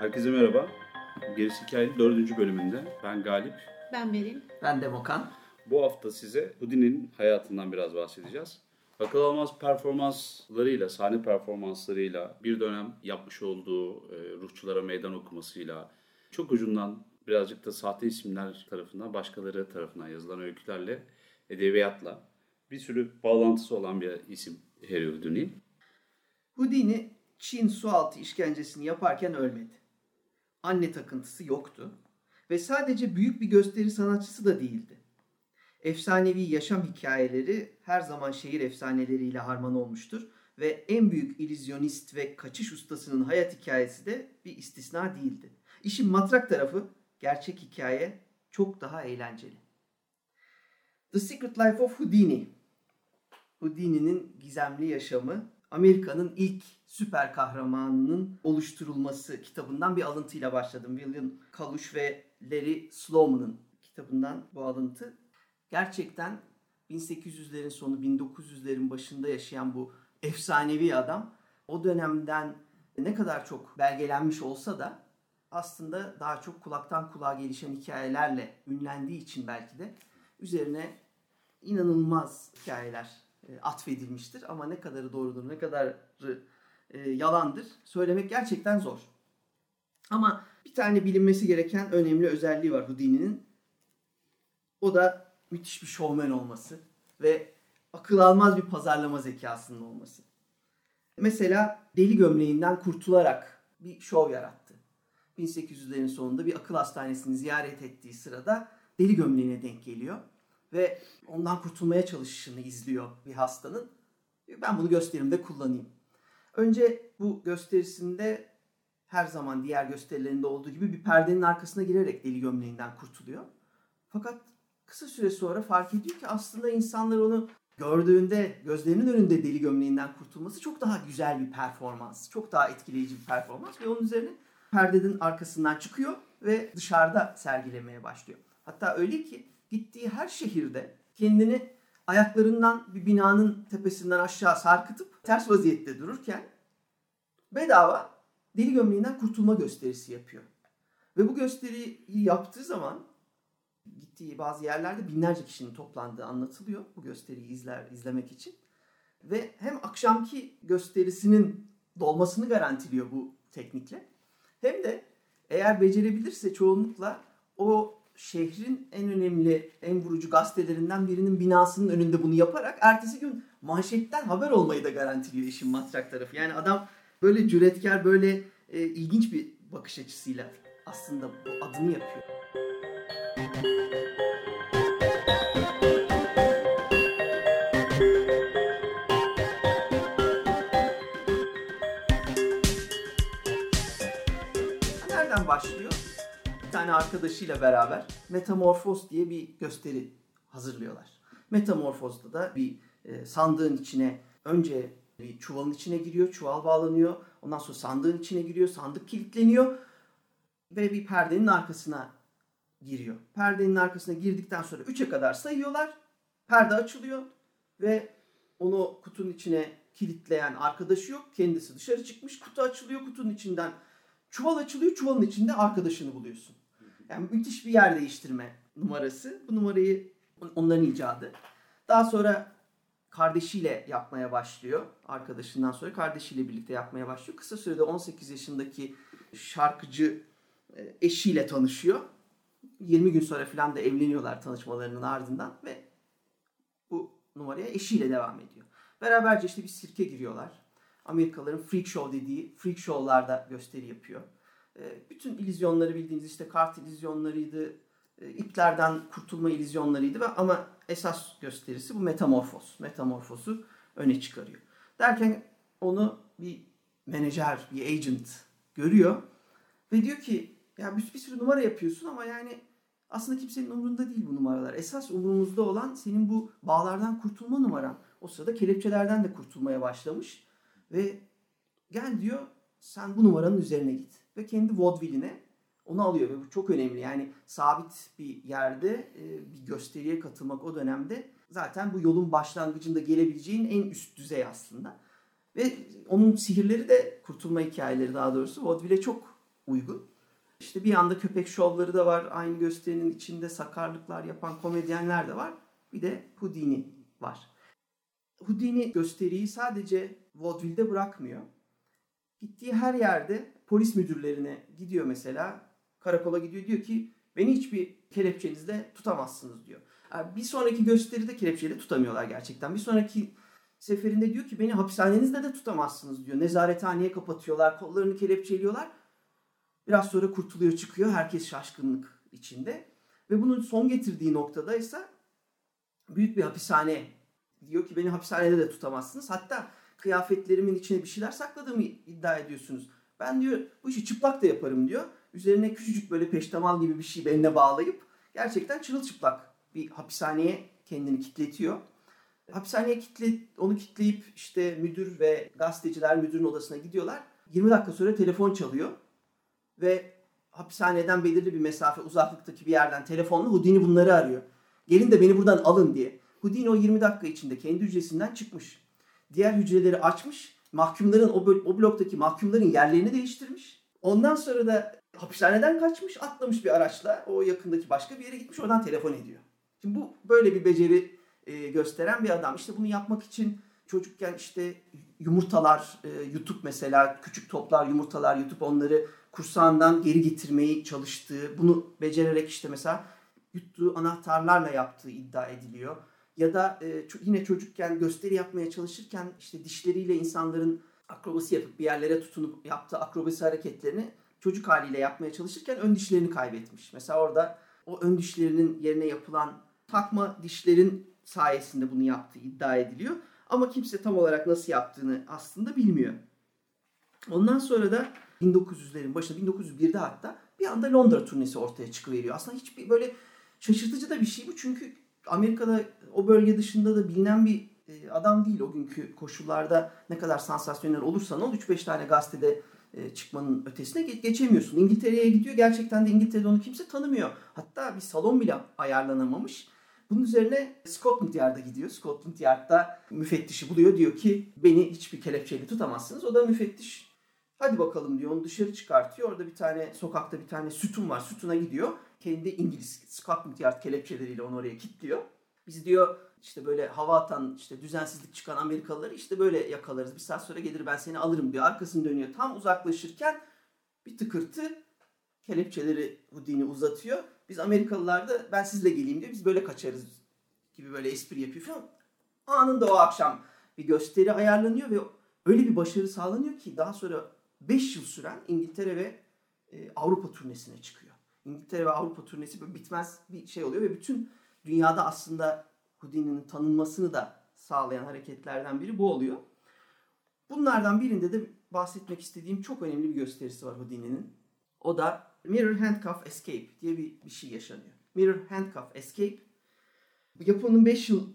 Herkese merhaba. Gerisi Hikayenin dördüncü bölümünde ben Galip. Ben Beril. Ben Demokan. Bu hafta size Houdini'nin hayatından biraz bahsedeceğiz. Akıl almaz performanslarıyla, sahne performanslarıyla, bir dönem yapmış olduğu e, ruhçulara meydan okumasıyla, çok ucundan birazcık da sahte isimler tarafından, başkaları tarafından yazılan öykülerle, edebiyatla bir sürü bağlantısı olan bir isim Harry Houdini. Houdini Çin sualtı işkencesini yaparken ölmedi. Anne takıntısı yoktu ve sadece büyük bir gösteri sanatçısı da değildi. Efsanevi yaşam hikayeleri her zaman şehir efsaneleriyle harman olmuştur ve en büyük illüzyonist ve kaçış ustasının hayat hikayesi de bir istisna değildi. İşin matrak tarafı gerçek hikaye çok daha eğlenceli. The Secret Life of Houdini. Houdini'nin gizemli yaşamı Amerika'nın ilk süper kahramanının oluşturulması kitabından bir alıntıyla başladım. William Kalush ve Larry Sloman'ın kitabından bu alıntı. Gerçekten 1800'lerin sonu 1900'lerin başında yaşayan bu efsanevi adam o dönemden ne kadar çok belgelenmiş olsa da aslında daha çok kulaktan kulağa gelişen hikayelerle ünlendiği için belki de üzerine inanılmaz hikayeler atfedilmiştir. Ama ne kadarı doğrudur, ne kadarı e, yalandır söylemek gerçekten zor. Ama bir tane bilinmesi gereken önemli özelliği var Houdini'nin. O da müthiş bir şovmen olması ve akıl almaz bir pazarlama zekasının olması. Mesela deli gömleğinden kurtularak bir şov yarattı. 1800'lerin sonunda bir akıl hastanesini ziyaret ettiği sırada deli gömleğine denk geliyor ve ondan kurtulmaya çalışışını izliyor bir hastanın. Ben bunu gösterimde kullanayım. Önce bu gösterisinde her zaman diğer gösterilerinde olduğu gibi bir perdenin arkasına girerek deli gömleğinden kurtuluyor. Fakat kısa süre sonra fark ediyor ki aslında insanlar onu gördüğünde gözlerinin önünde deli gömleğinden kurtulması çok daha güzel bir performans. Çok daha etkileyici bir performans ve onun üzerine perdenin arkasından çıkıyor ve dışarıda sergilemeye başlıyor. Hatta öyle ki gittiği her şehirde kendini ayaklarından bir binanın tepesinden aşağı sarkıtıp ters vaziyette dururken bedava deli gömleğinden kurtulma gösterisi yapıyor. Ve bu gösteriyi yaptığı zaman gittiği bazı yerlerde binlerce kişinin toplandığı anlatılıyor bu gösteriyi izler izlemek için. Ve hem akşamki gösterisinin dolmasını garantiliyor bu teknikle. Hem de eğer becerebilirse çoğunlukla o şehrin en önemli, en vurucu gazetelerinden birinin binasının önünde bunu yaparak ertesi gün manşetten haber olmayı da garantiliyor işin matrak tarafı. Yani adam böyle cüretkar, böyle e, ilginç bir bakış açısıyla aslında bu adımı yapıyor. Nereden başlıyor? Bir tane arkadaşıyla beraber Metamorfoz diye bir gösteri hazırlıyorlar. Metamorfoz'da da bir e, sandığın içine önce bir çuvalın içine giriyor, çuval bağlanıyor. Ondan sonra sandığın içine giriyor, sandık kilitleniyor ve bir perdenin arkasına giriyor. Perdenin arkasına girdikten sonra 3'e kadar sayıyorlar. Perde açılıyor ve onu kutunun içine kilitleyen arkadaşı yok. Kendisi dışarı çıkmış. Kutu açılıyor. Kutunun içinden çuval açılıyor. Çuvalın içinde arkadaşını buluyorsun. Yani müthiş bir yer değiştirme numarası. Bu numarayı onların icadı. Daha sonra kardeşiyle yapmaya başlıyor. Arkadaşından sonra kardeşiyle birlikte yapmaya başlıyor. Kısa sürede 18 yaşındaki şarkıcı e, eşiyle tanışıyor. 20 gün sonra falan da evleniyorlar tanışmalarının ardından ve bu numaraya eşiyle devam ediyor. Beraberce işte bir sirke giriyorlar. Amerikalıların freak show dediği freak show'larda gösteri yapıyor. E, bütün illüzyonları bildiğiniz işte kart illüzyonlarıydı, e, iplerden kurtulma illüzyonlarıydı ve ama esas gösterisi bu metamorfoz. Metamorfozu öne çıkarıyor. Derken onu bir menajer, bir agent görüyor Ve diyor ki ya bir, bir sürü numara yapıyorsun ama yani aslında kimsenin umurunda değil bu numaralar. Esas umurumuzda olan senin bu bağlardan kurtulma numaran. O sırada kelepçelerden de kurtulmaya başlamış. Ve gel diyor sen bu numaranın üzerine git. Ve kendi vaudeville'ine onu alıyor ve bu çok önemli. Yani sabit bir yerde e, bir gösteriye katılmak o dönemde zaten bu yolun başlangıcında gelebileceğin en üst düzey aslında. Ve onun sihirleri de kurtulma hikayeleri daha doğrusu vaudeville'e çok uygun. İşte bir anda köpek şovları da var. Aynı gösterinin içinde sakarlıklar yapan komedyenler de var. Bir de Houdini var. Houdini gösteriyi sadece vaudeville'de bırakmıyor. Gittiği her yerde polis müdürlerine gidiyor mesela. Karakola gidiyor diyor ki beni hiçbir kelepçenizle tutamazsınız diyor. Bir sonraki gösteride kelepçeyle tutamıyorlar gerçekten. Bir sonraki seferinde diyor ki beni hapishanenizde de tutamazsınız diyor. Nezarethaneye kapatıyorlar, kollarını kelepçeliyorlar. Biraz sonra kurtuluyor çıkıyor. Herkes şaşkınlık içinde. Ve bunun son getirdiği noktada ise büyük bir hapishane. Diyor ki beni hapishanede de tutamazsınız. Hatta kıyafetlerimin içine bir şeyler sakladığımı iddia ediyorsunuz. Ben diyor bu işi çıplak da yaparım diyor. Üzerine küçücük böyle peştemal gibi bir şey beline bağlayıp gerçekten çırılçıplak bir hapishaneye kendini kitletiyor. Hapishaneye kitle, onu kitleyip işte müdür ve gazeteciler müdürün odasına gidiyorlar. 20 dakika sonra telefon çalıyor ve hapishaneden belirli bir mesafe uzaklıktaki bir yerden telefonla Houdini bunları arıyor. Gelin de beni buradan alın diye. Houdini o 20 dakika içinde kendi hücresinden çıkmış. Diğer hücreleri açmış. Mahkumların o, o bloktaki mahkumların yerlerini değiştirmiş. Ondan sonra da hapishaneden kaçmış, atlamış bir araçla o yakındaki başka bir yere gitmiş, oradan telefon ediyor. Şimdi bu böyle bir beceri e, gösteren bir adam. İşte bunu yapmak için çocukken işte yumurtalar e, YouTube mesela küçük toplar yumurtalar YouTube onları kursağından geri getirmeyi çalıştığı, bunu becererek işte mesela yuttuğu anahtarlarla yaptığı iddia ediliyor. Ya da e, yine çocukken gösteri yapmaya çalışırken işte dişleriyle insanların akrobasi yapıp bir yerlere tutunup yaptığı akrobasi hareketlerini çocuk haliyle yapmaya çalışırken ön dişlerini kaybetmiş. Mesela orada o ön dişlerinin yerine yapılan takma dişlerin sayesinde bunu yaptığı iddia ediliyor. Ama kimse tam olarak nasıl yaptığını aslında bilmiyor. Ondan sonra da 1900'lerin başında 1901'de hatta bir anda Londra turnesi ortaya çıkıveriyor. Aslında hiçbir böyle şaşırtıcı da bir şey bu. Çünkü Amerika'da o bölge dışında da bilinen bir e, adam değil o günkü koşullarda ne kadar sansasyonel olursan ol 3-5 tane gazetede e, çıkmanın ötesine geçemiyorsun. İngiltere'ye gidiyor. Gerçekten de İngiltere'de onu kimse tanımıyor. Hatta bir salon bile ayarlanamamış. Bunun üzerine Scotland Yard'a gidiyor. Scotland Yard'da müfettişi buluyor. Diyor ki beni hiçbir kelepçeyle tutamazsınız. O da müfettiş hadi bakalım diyor. Onu dışarı çıkartıyor. Orada bir tane sokakta bir tane sütun var. Sütuna gidiyor. Kendi İngiliz Scotland Yard kelepçeleriyle onu oraya kilitliyor. Biz diyor işte böyle hava atan, işte düzensizlik çıkan Amerikalıları işte böyle yakalarız. Bir saat sonra gelir ben seni alırım diyor. Arkasını dönüyor. Tam uzaklaşırken bir tıkırtı kelepçeleri Houdini uzatıyor. Biz Amerikalılar da ben sizle geleyim diyor. Biz böyle kaçarız gibi böyle espri yapıyor falan. Anında o akşam bir gösteri ayarlanıyor ve öyle bir başarı sağlanıyor ki daha sonra 5 yıl süren İngiltere ve e, Avrupa turnesine çıkıyor. İngiltere ve Avrupa turnesi böyle bitmez bir şey oluyor ve bütün dünyada aslında Houdini'nin tanınmasını da sağlayan hareketlerden biri bu oluyor. Bunlardan birinde de bahsetmek istediğim çok önemli bir gösterisi var Houdini'nin. O da Mirror Handcuff Escape diye bir, bir şey yaşanıyor. Mirror Handcuff Escape yapımının 5 yıl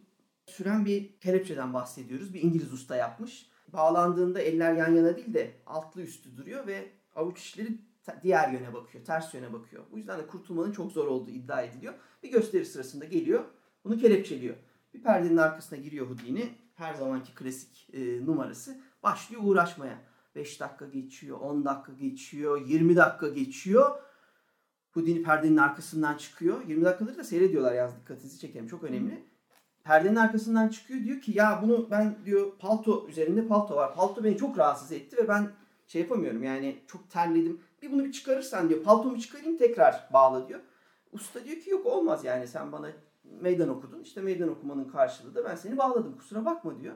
süren bir kelepçeden bahsediyoruz. Bir İngiliz usta yapmış. Bağlandığında eller yan yana değil de altlı üstü duruyor ve avuç içleri diğer yöne bakıyor, ters yöne bakıyor. Bu yüzden de kurtulmanın çok zor olduğu iddia ediliyor. Bir gösteri sırasında geliyor, bunu kelepçeliyor. Bir perdenin arkasına giriyor Houdini. Her zamanki klasik e, numarası. Başlıyor uğraşmaya. 5 dakika geçiyor, 10 dakika geçiyor, 20 dakika geçiyor. Houdini perdenin arkasından çıkıyor. 20 dakikadır da seyrediyorlar yaz dikkatinizi çekelim. Çok önemli. Perdenin arkasından çıkıyor diyor ki ya bunu ben diyor palto üzerinde palto var. Palto beni çok rahatsız etti ve ben şey yapamıyorum yani çok terledim. Bir bunu bir çıkarırsan diyor paltomu çıkarayım tekrar bağla diyor. Usta diyor ki yok olmaz yani sen bana meydan okudun. İşte meydan okumanın karşılığı da ben seni bağladım kusura bakma diyor.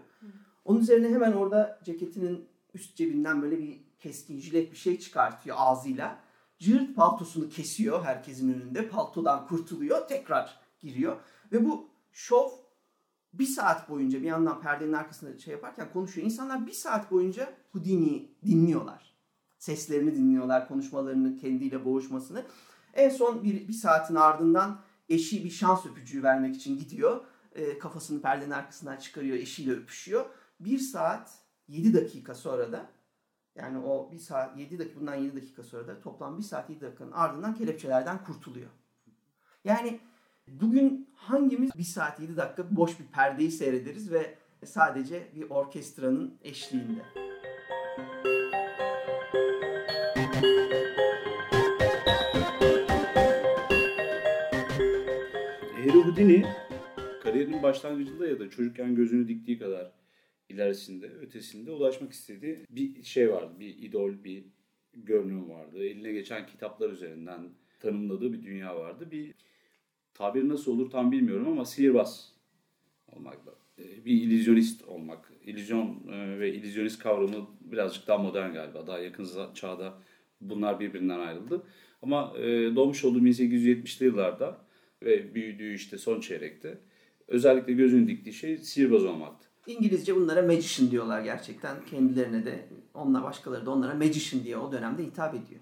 Onun üzerine hemen orada ceketinin üst cebinden böyle bir keskin jilet bir şey çıkartıyor ağzıyla. Cırt paltosunu kesiyor herkesin önünde. Paltodan kurtuluyor. Tekrar giriyor. Ve bu şov bir saat boyunca bir yandan perdenin arkasında şey yaparken konuşuyor. İnsanlar bir saat boyunca Houdini'yi dinliyorlar. Seslerini dinliyorlar, konuşmalarını, kendiyle boğuşmasını. En son bir, bir saatin ardından eşi bir şans öpücüğü vermek için gidiyor. E, kafasını perdenin arkasından çıkarıyor, eşiyle öpüşüyor. Bir saat 7 dakika sonra da yani o bir saat 7 dakika bundan 7 dakika sonra da toplam bir saat 7 dakikanın ardından kelepçelerden kurtuluyor. Yani bugün hangimiz bir saat 7 dakika boş bir perdeyi seyrederiz ve sadece bir orkestranın eşliğinde. Houdini kariyerinin başlangıcında ya da çocukken gözünü diktiği kadar ilerisinde, ötesinde ulaşmak istediği bir şey vardı. Bir idol, bir görünüm vardı. Eline geçen kitaplar üzerinden tanımladığı bir dünya vardı. Bir tabir nasıl olur tam bilmiyorum ama sihirbaz olmakla. E, bir illüzyonist olmak. İllüzyon e, ve illüzyonist kavramı birazcık daha modern galiba. Daha yakın çağda bunlar birbirinden ayrıldı. Ama e, doğmuş olduğu 1870'li yıllarda ve büyüdüğü işte son çeyrekte özellikle gözünü diktiği şey sihirbaz olmaktı. İngilizce bunlara magician diyorlar gerçekten. Kendilerine de onlar başkaları da onlara magician diye o dönemde hitap ediyor.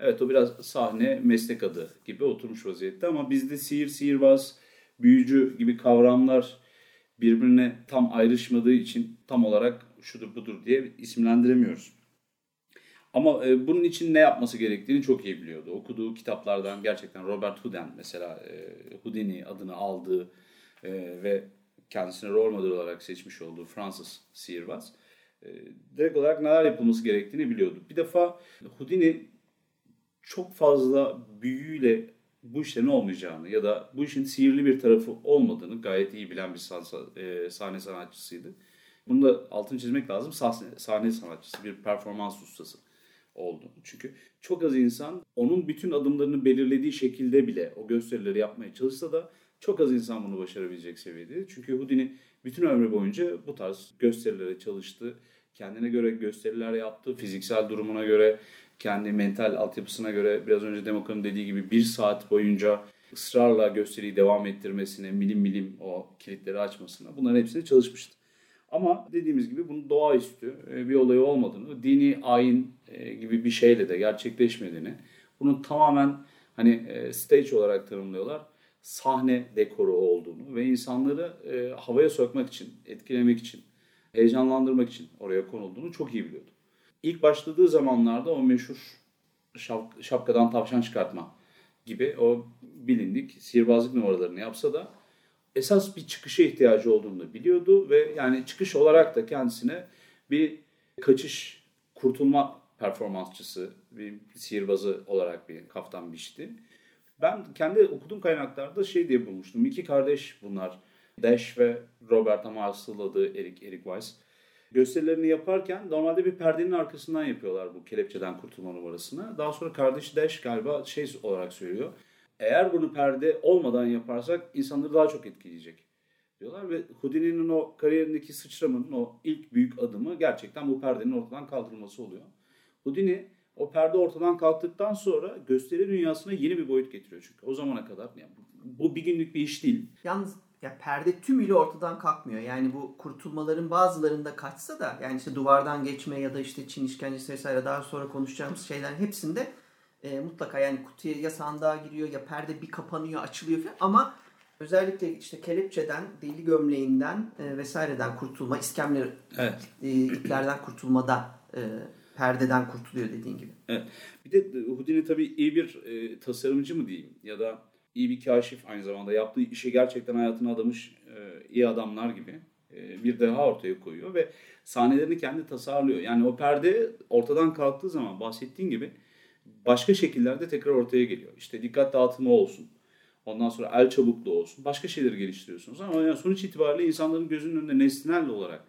Evet o biraz sahne meslek adı gibi oturmuş vaziyette ama bizde sihir, sihirbaz, büyücü gibi kavramlar birbirine tam ayrışmadığı için tam olarak şudur budur diye isimlendiremiyoruz. Ama e, bunun için ne yapması gerektiğini çok iyi biliyordu. Okuduğu kitaplardan gerçekten Robert Houdin mesela e, Houdini adını aldığı e, ve kendisine rol model olarak seçmiş olduğu Fransız sihirbaz e, direkt olarak neler yapılması gerektiğini biliyordu. Bir defa Houdini çok fazla büyüyle bu işlerin olmayacağını ya da bu işin sihirli bir tarafı olmadığını gayet iyi bilen bir e, sahne sanatçısıydı. Bunu da altını çizmek lazım. Sahne, sahne sanatçısı, bir performans ustası oldu. Çünkü çok az insan onun bütün adımlarını belirlediği şekilde bile o gösterileri yapmaya çalışsa da çok az insan bunu başarabilecek seviyede. Çünkü Houdini bütün ömrü boyunca bu tarz gösterilere çalıştı. Kendine göre gösteriler yaptı. Fiziksel durumuna göre, kendi mental altyapısına göre biraz önce Demokra'nın dediği gibi bir saat boyunca ısrarla gösteriyi devam ettirmesine, milim milim o kilitleri açmasına bunların hepsine çalışmıştı. Ama dediğimiz gibi bunun doğaüstü e, bir olayı olmadığını, dini ayin e, gibi bir şeyle de gerçekleşmediğini, bunun tamamen hani e, stage olarak tanımlıyorlar sahne dekoru olduğunu ve insanları havaya sokmak için, etkilemek için, heyecanlandırmak için oraya konulduğunu çok iyi biliyordu. İlk başladığı zamanlarda o meşhur şap, şapkadan tavşan çıkartma gibi o bilindik sihirbazlık numaralarını yapsa da esas bir çıkışa ihtiyacı olduğunu biliyordu ve yani çıkış olarak da kendisine bir kaçış, kurtulma performansçısı, bir sihirbazı olarak bir kaftan biçti. Ben kendi okuduğum kaynaklarda şey diye bulmuştum. İki kardeş bunlar. Dash ve Robert ama asıl Eric, Eric Weiss. Gösterilerini yaparken normalde bir perdenin arkasından yapıyorlar bu kelepçeden kurtulma numarasını. Daha sonra kardeş Dash galiba şey olarak söylüyor. Eğer bunu perde olmadan yaparsak insanları daha çok etkileyecek diyorlar ve Houdini'nin o kariyerindeki sıçramanın o ilk büyük adımı gerçekten bu perdenin ortadan kaldırılması oluyor. Houdini o perde ortadan kalktıktan sonra gösteri dünyasına yeni bir boyut getiriyor çünkü. O zamana kadar yani bu bir günlük bir iş değil. Yalnız ya perde tümüyle ortadan kalkmıyor. Yani bu kurtulmaların bazılarında kaçsa da yani işte duvardan geçme ya da işte Çin işkencesi vesaire daha sonra konuşacağımız şeylerin hepsinde e, mutlaka yani kutuya ya sandığa giriyor ya perde bir kapanıyor açılıyor falan ama özellikle işte kelepçeden, deli gömleğinden e, vesaireden kurtulma, iskemle evet. e, iplerden kurtulmada e, perdeden kurtuluyor dediğin gibi. Evet. Bir de Houdini tabii iyi bir e, tasarımcı mı diyeyim ya da iyi bir kaşif aynı zamanda yaptığı işi gerçekten hayatına adamış e, iyi adamlar gibi e, bir deha ortaya koyuyor ve sahnelerini kendi tasarlıyor. Yani o perde ortadan kalktığı zaman bahsettiğin gibi başka şekillerde tekrar ortaya geliyor. İşte dikkat dağıtımı olsun. Ondan sonra el çabukluğu olsun. Başka şeyleri geliştiriyorsunuz. Ama yani sonuç itibariyle insanların gözünün önünde nesnel olarak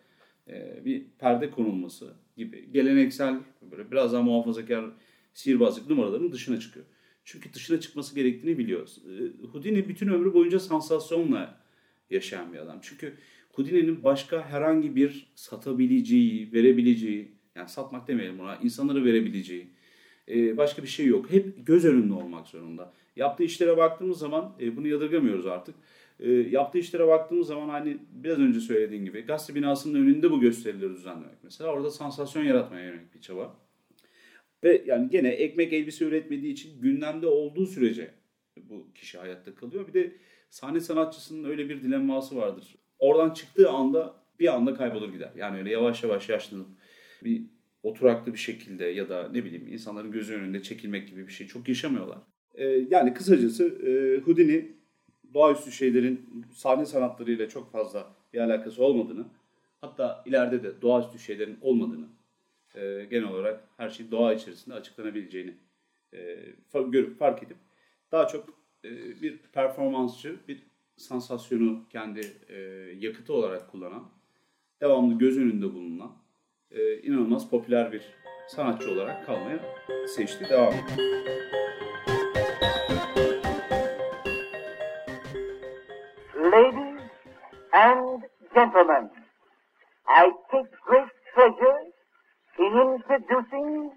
e, bir perde konulması gibi geleneksel böyle biraz daha muhafazakar sihirbazlık numaralarının dışına çıkıyor. Çünkü dışına çıkması gerektiğini biliyoruz. E, Houdini bütün ömrü boyunca sansasyonla yaşayan bir adam. Çünkü Houdini'nin başka herhangi bir satabileceği, verebileceği, yani satmak demeyelim buna, insanlara verebileceği e, başka bir şey yok. Hep göz önünde olmak zorunda. Yaptığı işlere baktığımız zaman bunu yadırgamıyoruz artık e, yaptığı işlere baktığımız zaman hani biraz önce söylediğim gibi gazete binasının önünde bu gösterileri düzenlemek mesela orada sansasyon yaratmaya yönelik bir çaba. Ve yani gene ekmek elbise üretmediği için gündemde olduğu sürece bu kişi hayatta kalıyor. Bir de sahne sanatçısının öyle bir dilemması vardır. Oradan çıktığı anda bir anda kaybolur gider. Yani öyle yavaş yavaş yaşlanıp bir oturaklı bir şekilde ya da ne bileyim insanların gözü önünde çekilmek gibi bir şey çok yaşamıyorlar. Ee, yani kısacası e, Houdini doğaüstü şeylerin sahne sanatlarıyla çok fazla bir alakası olmadığını hatta ileride de doğaüstü şeylerin olmadığını e, genel olarak her şey doğa içerisinde açıklanabileceğini e, görüp fark edip daha çok e, bir performansçı, bir sansasyonu kendi e, yakıtı olarak kullanan, devamlı göz önünde bulunan, inanılmaz popüler bir sanatçı olarak kalmaya seçti, devam. Ladies and gentlemen, I take great pleasure in introducing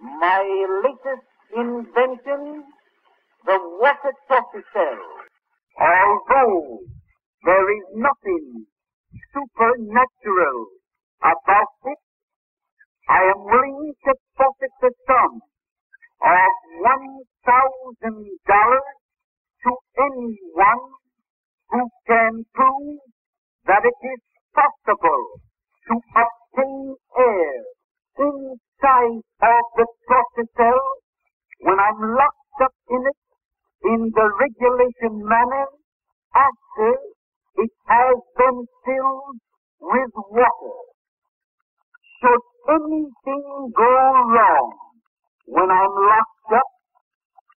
my latest invention, the water cell. Although there is nothing supernatural about it, I am willing to forfeit the sum of one thousand dollars to anyone who can prove that it is possible to obtain air inside of the cell when I'm locked up in it in the regulation manner after it has been filled with water. Should anything go wrong when I'm locked up,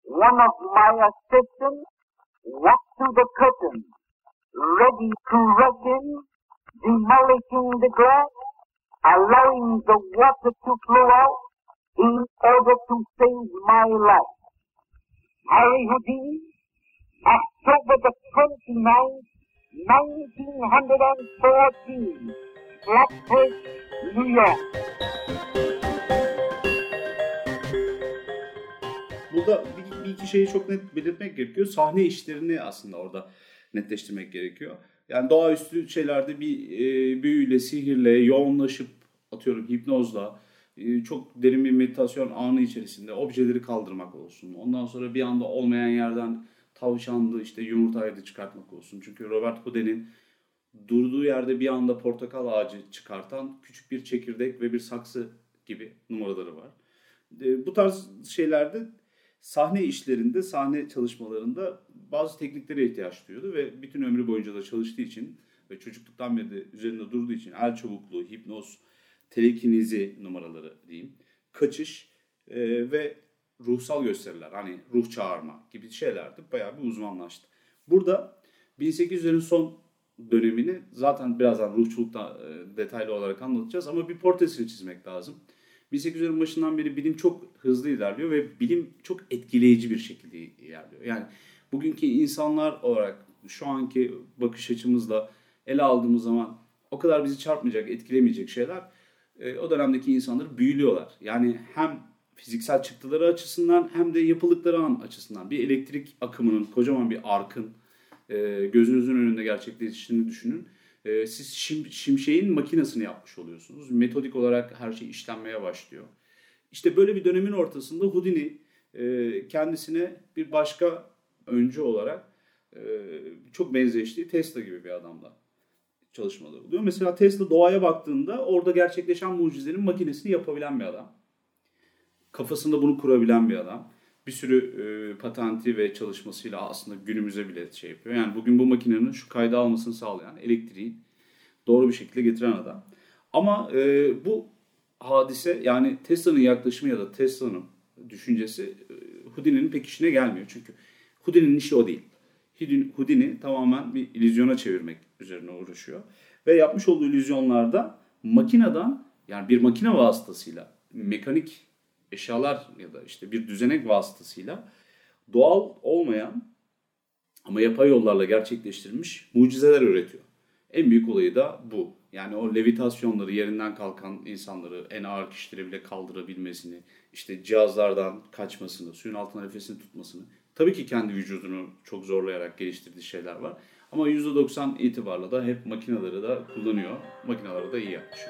one of my assistants walks to the curtain, ready to rush in, demolishing the glass, allowing the water to flow out in order to save my life. Harry Houdini, October the 29th, 1914, Blackbird, York. Burada bir, bir iki şeyi çok net belirtmek gerekiyor. Sahne işlerini aslında orada netleştirmek gerekiyor. Yani doğaüstü şeylerde bir e, büyüyle, sihirle, yoğunlaşıp atıyorum hipnozla, e, çok derin bir meditasyon anı içerisinde objeleri kaldırmak olsun. Ondan sonra bir anda olmayan yerden tavşanlı işte yumurtayı da çıkartmak olsun. Çünkü Robert Houdin'in durduğu yerde bir anda portakal ağacı çıkartan küçük bir çekirdek ve bir saksı gibi numaraları var. E, bu tarz şeylerde sahne işlerinde, sahne çalışmalarında bazı tekniklere ihtiyaç duyuyordu ve bütün ömrü boyunca da çalıştığı için ve çocukluktan beri de üzerinde durduğu için el çabukluğu, hipnoz, telekinizi numaraları diyeyim, kaçış e, ve ruhsal gösteriler hani ruh çağırma gibi şeylerdi bayağı bir uzmanlaştı. Burada 1800'lerin son dönemini zaten birazdan ruhçulukta e, detaylı olarak anlatacağız ama bir portresini çizmek lazım. 1800'lerin başından beri bilim çok hızlı ilerliyor ve bilim çok etkileyici bir şekilde ilerliyor. Yani bugünkü insanlar olarak şu anki bakış açımızla ele aldığımız zaman o kadar bizi çarpmayacak, etkilemeyecek şeyler e, o dönemdeki insanları büyülüyorlar. Yani hem fiziksel çıktıları açısından hem de yapıldıkları an açısından bir elektrik akımının, kocaman bir arkın e, gözünüzün önünde gerçekleştiğini düşünün. E, siz şim, şimşeğin makinesini yapmış oluyorsunuz. Metodik olarak her şey işlenmeye başlıyor. İşte böyle bir dönemin ortasında Houdini e, kendisine bir başka öncü olarak e, çok benzeştiği Tesla gibi bir adamla çalışmaları oluyor. Mesela Tesla doğaya baktığında orada gerçekleşen mucizenin makinesini yapabilen bir adam. Kafasında bunu kurabilen bir adam. Bir sürü e, patenti ve çalışmasıyla aslında günümüze bile şey yapıyor. Yani bugün bu makinenin şu kayda almasını sağlayan elektriği doğru bir şekilde getiren adam. Ama e, bu hadise yani Tesla'nın yaklaşımı ya da Tesla'nın düşüncesi e, Houdini'nin pek işine gelmiyor. Çünkü Houdini'nin işi o değil. Houdini tamamen bir illüzyona çevirmek üzerine uğraşıyor. Ve yapmış olduğu illüzyonlarda makineden yani bir makine vasıtasıyla mekanik eşyalar ya da işte bir düzenek vasıtasıyla doğal olmayan ama yapay yollarla gerçekleştirilmiş mucizeler üretiyor. En büyük olayı da bu. Yani o levitasyonları yerinden kalkan insanları en ağır kişileri bile kaldırabilmesini, işte cihazlardan kaçmasını, suyun altına nefesini tutmasını. Tabii ki kendi vücudunu çok zorlayarak geliştirdiği şeyler var. Ama %90 itibarla da hep makineleri de kullanıyor. Makineleri da iyi yapmış.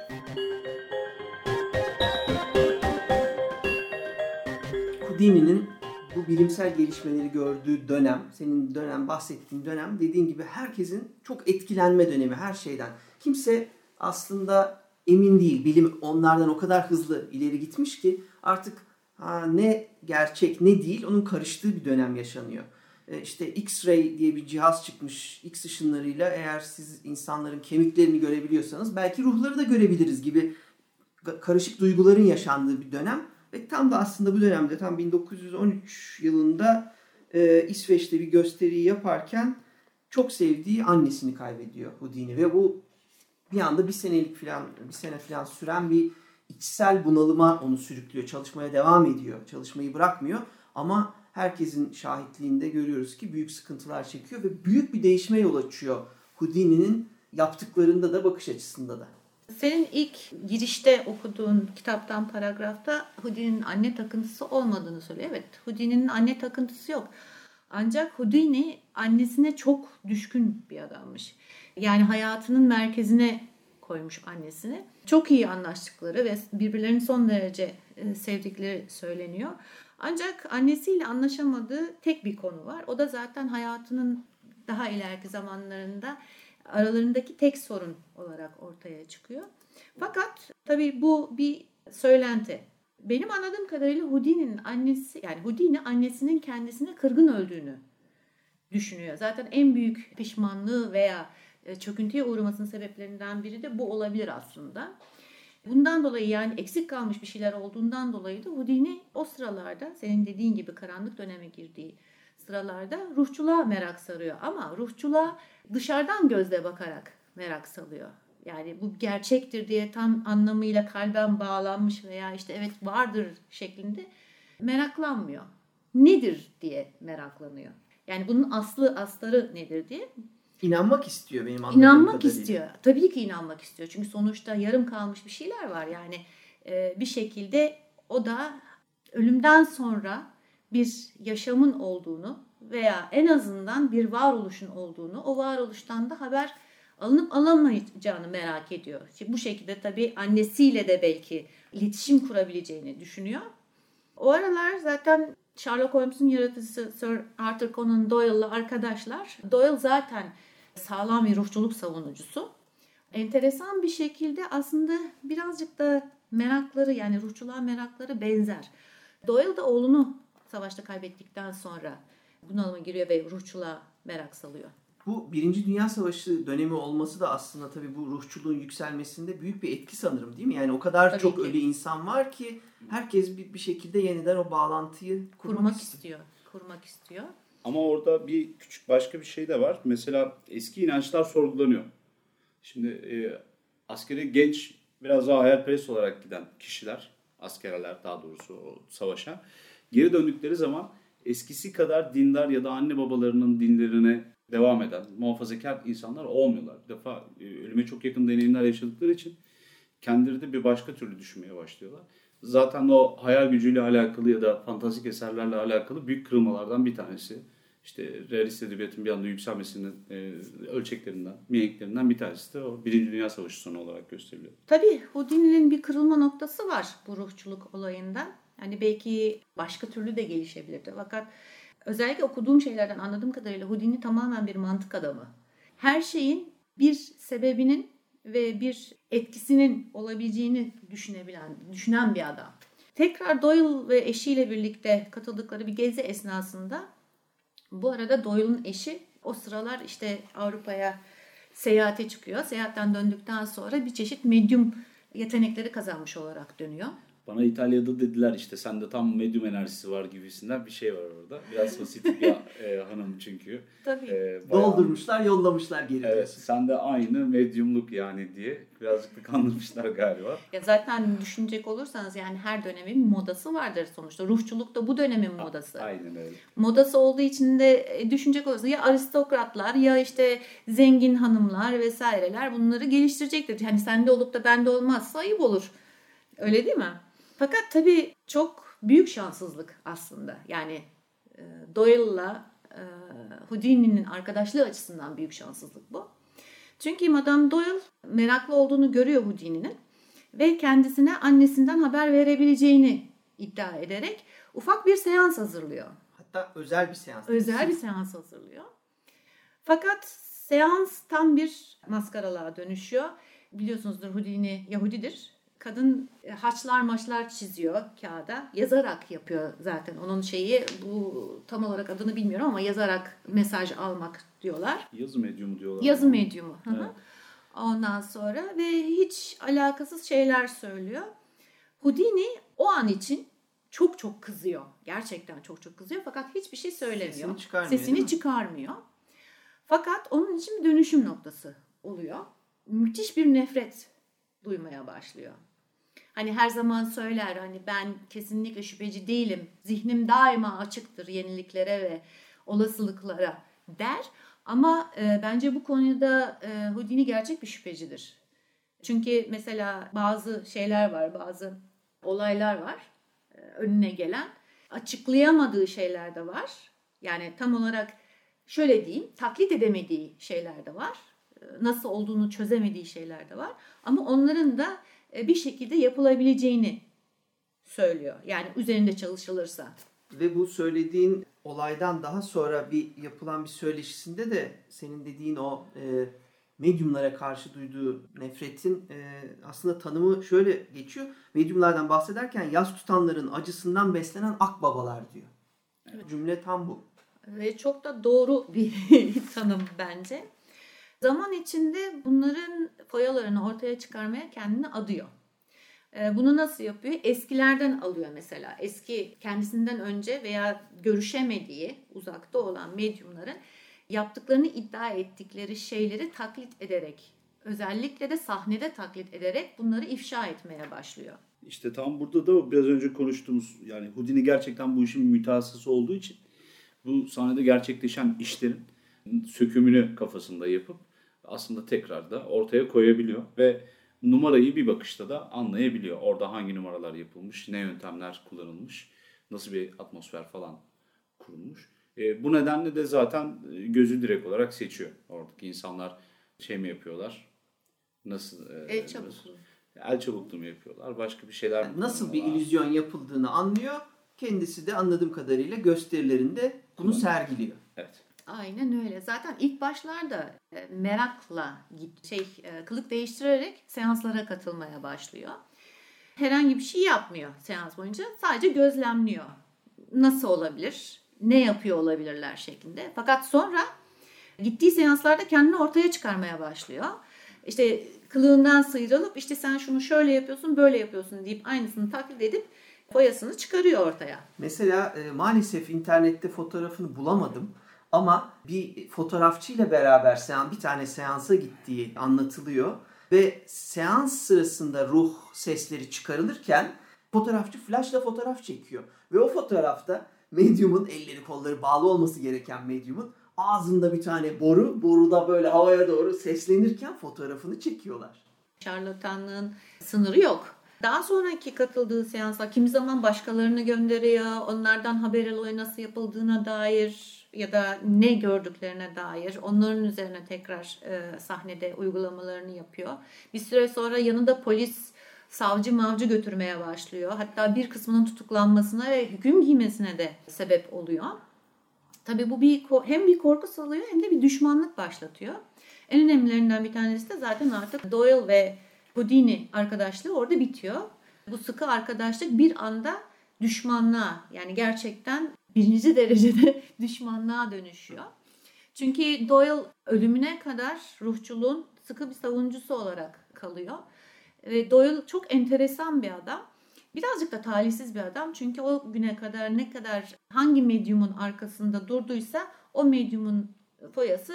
Houdini'nin bu bilimsel gelişmeleri gördüğü dönem, senin dönem bahsettiğin dönem dediğin gibi herkesin çok etkilenme dönemi her şeyden. Kimse aslında emin değil. Bilim onlardan o kadar hızlı ileri gitmiş ki artık ha, ne gerçek ne değil onun karıştığı bir dönem yaşanıyor. E, işte X-ray diye bir cihaz çıkmış. X ışınlarıyla eğer siz insanların kemiklerini görebiliyorsanız belki ruhları da görebiliriz gibi karışık duyguların yaşandığı bir dönem. Ve tam da aslında bu dönemde tam 1913 yılında e, İsveç'te bir gösteriyi yaparken çok sevdiği annesini kaybediyor Houdini ve bu bir anda bir senelik falan bir sene falan süren bir içsel bunalıma onu sürüklüyor. Çalışmaya devam ediyor. Çalışmayı bırakmıyor ama herkesin şahitliğinde görüyoruz ki büyük sıkıntılar çekiyor ve büyük bir değişime yol açıyor Houdini'nin yaptıklarında da bakış açısında da. Senin ilk girişte okuduğun kitaptan paragrafta Houdini'nin anne takıntısı olmadığını söylüyor. Evet Houdini'nin anne takıntısı yok. Ancak Houdini annesine çok düşkün bir adammış. Yani hayatının merkezine koymuş annesini. Çok iyi anlaştıkları ve birbirlerini son derece e, sevdikleri söyleniyor. Ancak annesiyle anlaşamadığı tek bir konu var. O da zaten hayatının daha ileriki zamanlarında aralarındaki tek sorun olarak ortaya çıkıyor. Fakat tabii bu bir söylenti. Benim anladığım kadarıyla Houdini'nin annesi yani Houdini annesinin kendisine kırgın öldüğünü düşünüyor. Zaten en büyük pişmanlığı veya e, çöküntüye uğramasının sebeplerinden biri de bu olabilir aslında. Bundan dolayı yani eksik kalmış bir şeyler olduğundan dolayı da Houdini o sıralarda senin dediğin gibi karanlık döneme girdiği sıralarda ruhçuluğa merak sarıyor. Ama ruhçuluğa dışarıdan gözle bakarak merak salıyor. Yani bu gerçektir diye tam anlamıyla kalben bağlanmış veya işte evet vardır şeklinde meraklanmıyor. Nedir diye meraklanıyor. Yani bunun aslı astarı nedir diye. İnanmak istiyor benim anladığım İnanmak kadarıyla. istiyor. Tabii ki inanmak istiyor. Çünkü sonuçta yarım kalmış bir şeyler var. Yani e, bir şekilde o da ölümden sonra bir yaşamın olduğunu veya en azından bir varoluşun olduğunu, o varoluştan da haber alınıp alamayacağını merak ediyor. Şimdi bu şekilde tabii annesiyle de belki iletişim kurabileceğini düşünüyor. O aralar zaten Sherlock Holmes'un yaratıcısı Sir Arthur Conan Doyle'la arkadaşlar. Doyle zaten sağlam bir ruhçuluk savunucusu. Enteresan bir şekilde aslında birazcık da merakları yani ruhçuluğa merakları benzer. Doyle da oğlunu savaşta kaybettikten sonra bunalıma giriyor ve ruhçuluğa merak salıyor. Bu Birinci Dünya Savaşı dönemi olması da aslında tabii bu ruhçuluğun yükselmesinde büyük bir etki sanırım değil mi? Yani o kadar Tabii çok ki. ölü insan var ki herkes bir, bir şekilde yeniden o bağlantıyı kurmak, Kurmak istiyor. istiyor. Kurmak istiyor. Ama orada bir küçük başka bir şey de var. Mesela eski inançlar sorgulanıyor. Şimdi e, askere genç biraz daha hayalperest olarak giden kişiler, askerler daha doğrusu o savaşa geri döndükleri zaman eskisi kadar dindar ya da anne babalarının dinlerine devam eden muhafazakar insanlar olmuyorlar. Bir defa e, ölüme çok yakın deneyimler yaşadıkları için kendileri de bir başka türlü düşünmeye başlıyorlar. Zaten o hayal gücüyle alakalı ya da fantastik eserlerle alakalı büyük kırılmalardan bir tanesi. İşte realist edebiyatın bir anda yükselmesinin e, ölçeklerinden, mihenklerinden bir tanesi de o Birinci Dünya Savaşı sonu olarak gösteriliyor. Tabii Houdini'nin bir kırılma noktası var bu ruhçuluk olayında. Yani belki başka türlü de gelişebilirdi. Fakat özellikle okuduğum şeylerden anladığım kadarıyla Houdini tamamen bir mantık adamı. Her şeyin bir sebebinin ve bir etkisinin olabileceğini düşünebilen, düşünen bir adam. Tekrar Doyle ve eşiyle birlikte katıldıkları bir gezi esnasında bu arada Doyle'un eşi o sıralar işte Avrupa'ya seyahate çıkıyor. Seyahatten döndükten sonra bir çeşit medyum yetenekleri kazanmış olarak dönüyor. Bana İtalya'da dediler işte sende tam medyum enerjisi var gibisinden bir şey var orada. Biraz sosyetik bir e, hanım çünkü. Tabii. E, bayağı- Doldurmuşlar, yollamışlar geri Evet, diyorsun. sen de aynı medyumluk yani diye birazcık da kandırmışlar galiba. Ya zaten düşünecek olursanız yani her dönemin modası vardır sonuçta. Ruhçuluk da bu dönemin modası. Aynen öyle. Modası olduğu için de e, düşünecek olursanız ya aristokratlar ya işte zengin hanımlar vesaireler bunları geliştirecektir. Yani sende olup da bende olmazsa ayıp olur. Öyle değil mi? Fakat tabii çok büyük şanssızlık aslında. Yani e, Doyle'la e, Houdini'nin arkadaşlığı açısından büyük şanssızlık bu. Çünkü Madame Doyle meraklı olduğunu görüyor Houdini'nin ve kendisine annesinden haber verebileceğini iddia ederek ufak bir seans hazırlıyor. Hatta özel bir seans. Özel bir seans hazırlıyor. Fakat seans tam bir maskaralığa dönüşüyor. Biliyorsunuzdur Houdini Yahudidir. Kadın e, haçlar maçlar çiziyor kağıda. Yazarak yapıyor zaten. Onun şeyi bu tam olarak adını bilmiyorum ama yazarak mesaj almak diyorlar. Yazı medyumu diyorlar. Yazı medyumu. Hı hı. Evet. Ondan sonra ve hiç alakasız şeyler söylüyor. Houdini o an için çok çok kızıyor. Gerçekten çok çok kızıyor fakat hiçbir şey söylemiyor. Sesini çıkarmıyor, Sesini çıkarmıyor. Fakat onun için bir dönüşüm noktası oluyor. Müthiş bir nefret duymaya başlıyor. Hani her zaman söyler hani ben kesinlikle şüpheci değilim. Zihnim daima açıktır yeniliklere ve olasılıklara der. Ama e, bence bu konuda e, Houdini gerçek bir şüphecidir. Çünkü mesela bazı şeyler var, bazı olaylar var e, önüne gelen. Açıklayamadığı şeyler de var. Yani tam olarak şöyle diyeyim, taklit edemediği şeyler de var. E, Nasıl olduğunu çözemediği şeyler de var. Ama onların da bir şekilde yapılabileceğini söylüyor. Yani üzerinde çalışılırsa. Ve bu söylediğin olaydan daha sonra bir yapılan bir söyleşisinde de senin dediğin o e, medyumlara karşı duyduğu nefretin e, aslında tanımı şöyle geçiyor. Medyumlardan bahsederken yas tutanların acısından beslenen akbabalar diyor. Cümle tam bu. Ve çok da doğru bir tanım bence. Zaman içinde bunların foyalarını ortaya çıkarmaya kendini adıyor. Ee, Bunu nasıl yapıyor? Eskilerden alıyor mesela. Eski kendisinden önce veya görüşemediği uzakta olan medyumların yaptıklarını iddia ettikleri şeyleri taklit ederek, özellikle de sahnede taklit ederek bunları ifşa etmeye başlıyor. İşte tam burada da biraz önce konuştuğumuz yani Houdini gerçekten bu işin mütehassısı olduğu için bu sahnede gerçekleşen işlerin sökümünü kafasında yapıp aslında tekrar da ortaya koyabiliyor ve numarayı bir bakışta da anlayabiliyor. Orada hangi numaralar yapılmış, ne yöntemler kullanılmış, nasıl bir atmosfer falan kurulmuş. E, bu nedenle de zaten e, gözü direkt olarak seçiyor. Oradaki insanlar şey mi yapıyorlar? Nasıl? e, El çabukluğu. El çabukluğu mu yapıyorlar? Başka bir şeyler mi Nasıl bir illüzyon yapıldığını anlıyor. Kendisi de anladığım kadarıyla gösterilerinde bunu sergiliyor. Evet. Aynen öyle. Zaten ilk başlarda e, merakla şey e, kılık değiştirerek seanslara katılmaya başlıyor. Herhangi bir şey yapmıyor seans boyunca. Sadece gözlemliyor. Nasıl olabilir? Ne yapıyor olabilirler şeklinde. Fakat sonra gittiği seanslarda kendini ortaya çıkarmaya başlıyor. İşte kılığından sıyrılıp işte sen şunu şöyle yapıyorsun, böyle yapıyorsun deyip aynısını taklit edip boyasını çıkarıyor ortaya. Mesela e, maalesef internette fotoğrafını bulamadım ama bir fotoğrafçıyla beraber sean bir tane seansa gittiği anlatılıyor ve seans sırasında ruh sesleri çıkarılırken fotoğrafçı flashla fotoğraf çekiyor ve o fotoğrafta medyumun elleri kolları bağlı olması gereken medyumun ağzında bir tane boru boruda böyle havaya doğru seslenirken fotoğrafını çekiyorlar. şarlatanlığın sınırı yok. Daha sonraki katıldığı seanslar kimi zaman başkalarını gönderiyor. Onlardan haber alıyor nasıl yapıldığına dair ya da ne gördüklerine dair. Onların üzerine tekrar e, sahnede uygulamalarını yapıyor. Bir süre sonra yanında polis, savcı, mavcı götürmeye başlıyor. Hatta bir kısmının tutuklanmasına ve hüküm giymesine de sebep oluyor. Tabii bu bir hem bir korku salıyor hem de bir düşmanlık başlatıyor. En önemlilerinden bir tanesi de zaten artık Doyle ve Houdini arkadaşlığı orada bitiyor. Bu sıkı arkadaşlık bir anda düşmanlığa yani gerçekten birinci derecede düşmanlığa dönüşüyor. Çünkü Doyle ölümüne kadar ruhçuluğun sıkı bir savunucusu olarak kalıyor. Ve Doyle çok enteresan bir adam. Birazcık da talihsiz bir adam çünkü o güne kadar ne kadar hangi medyumun arkasında durduysa o medyumun foyası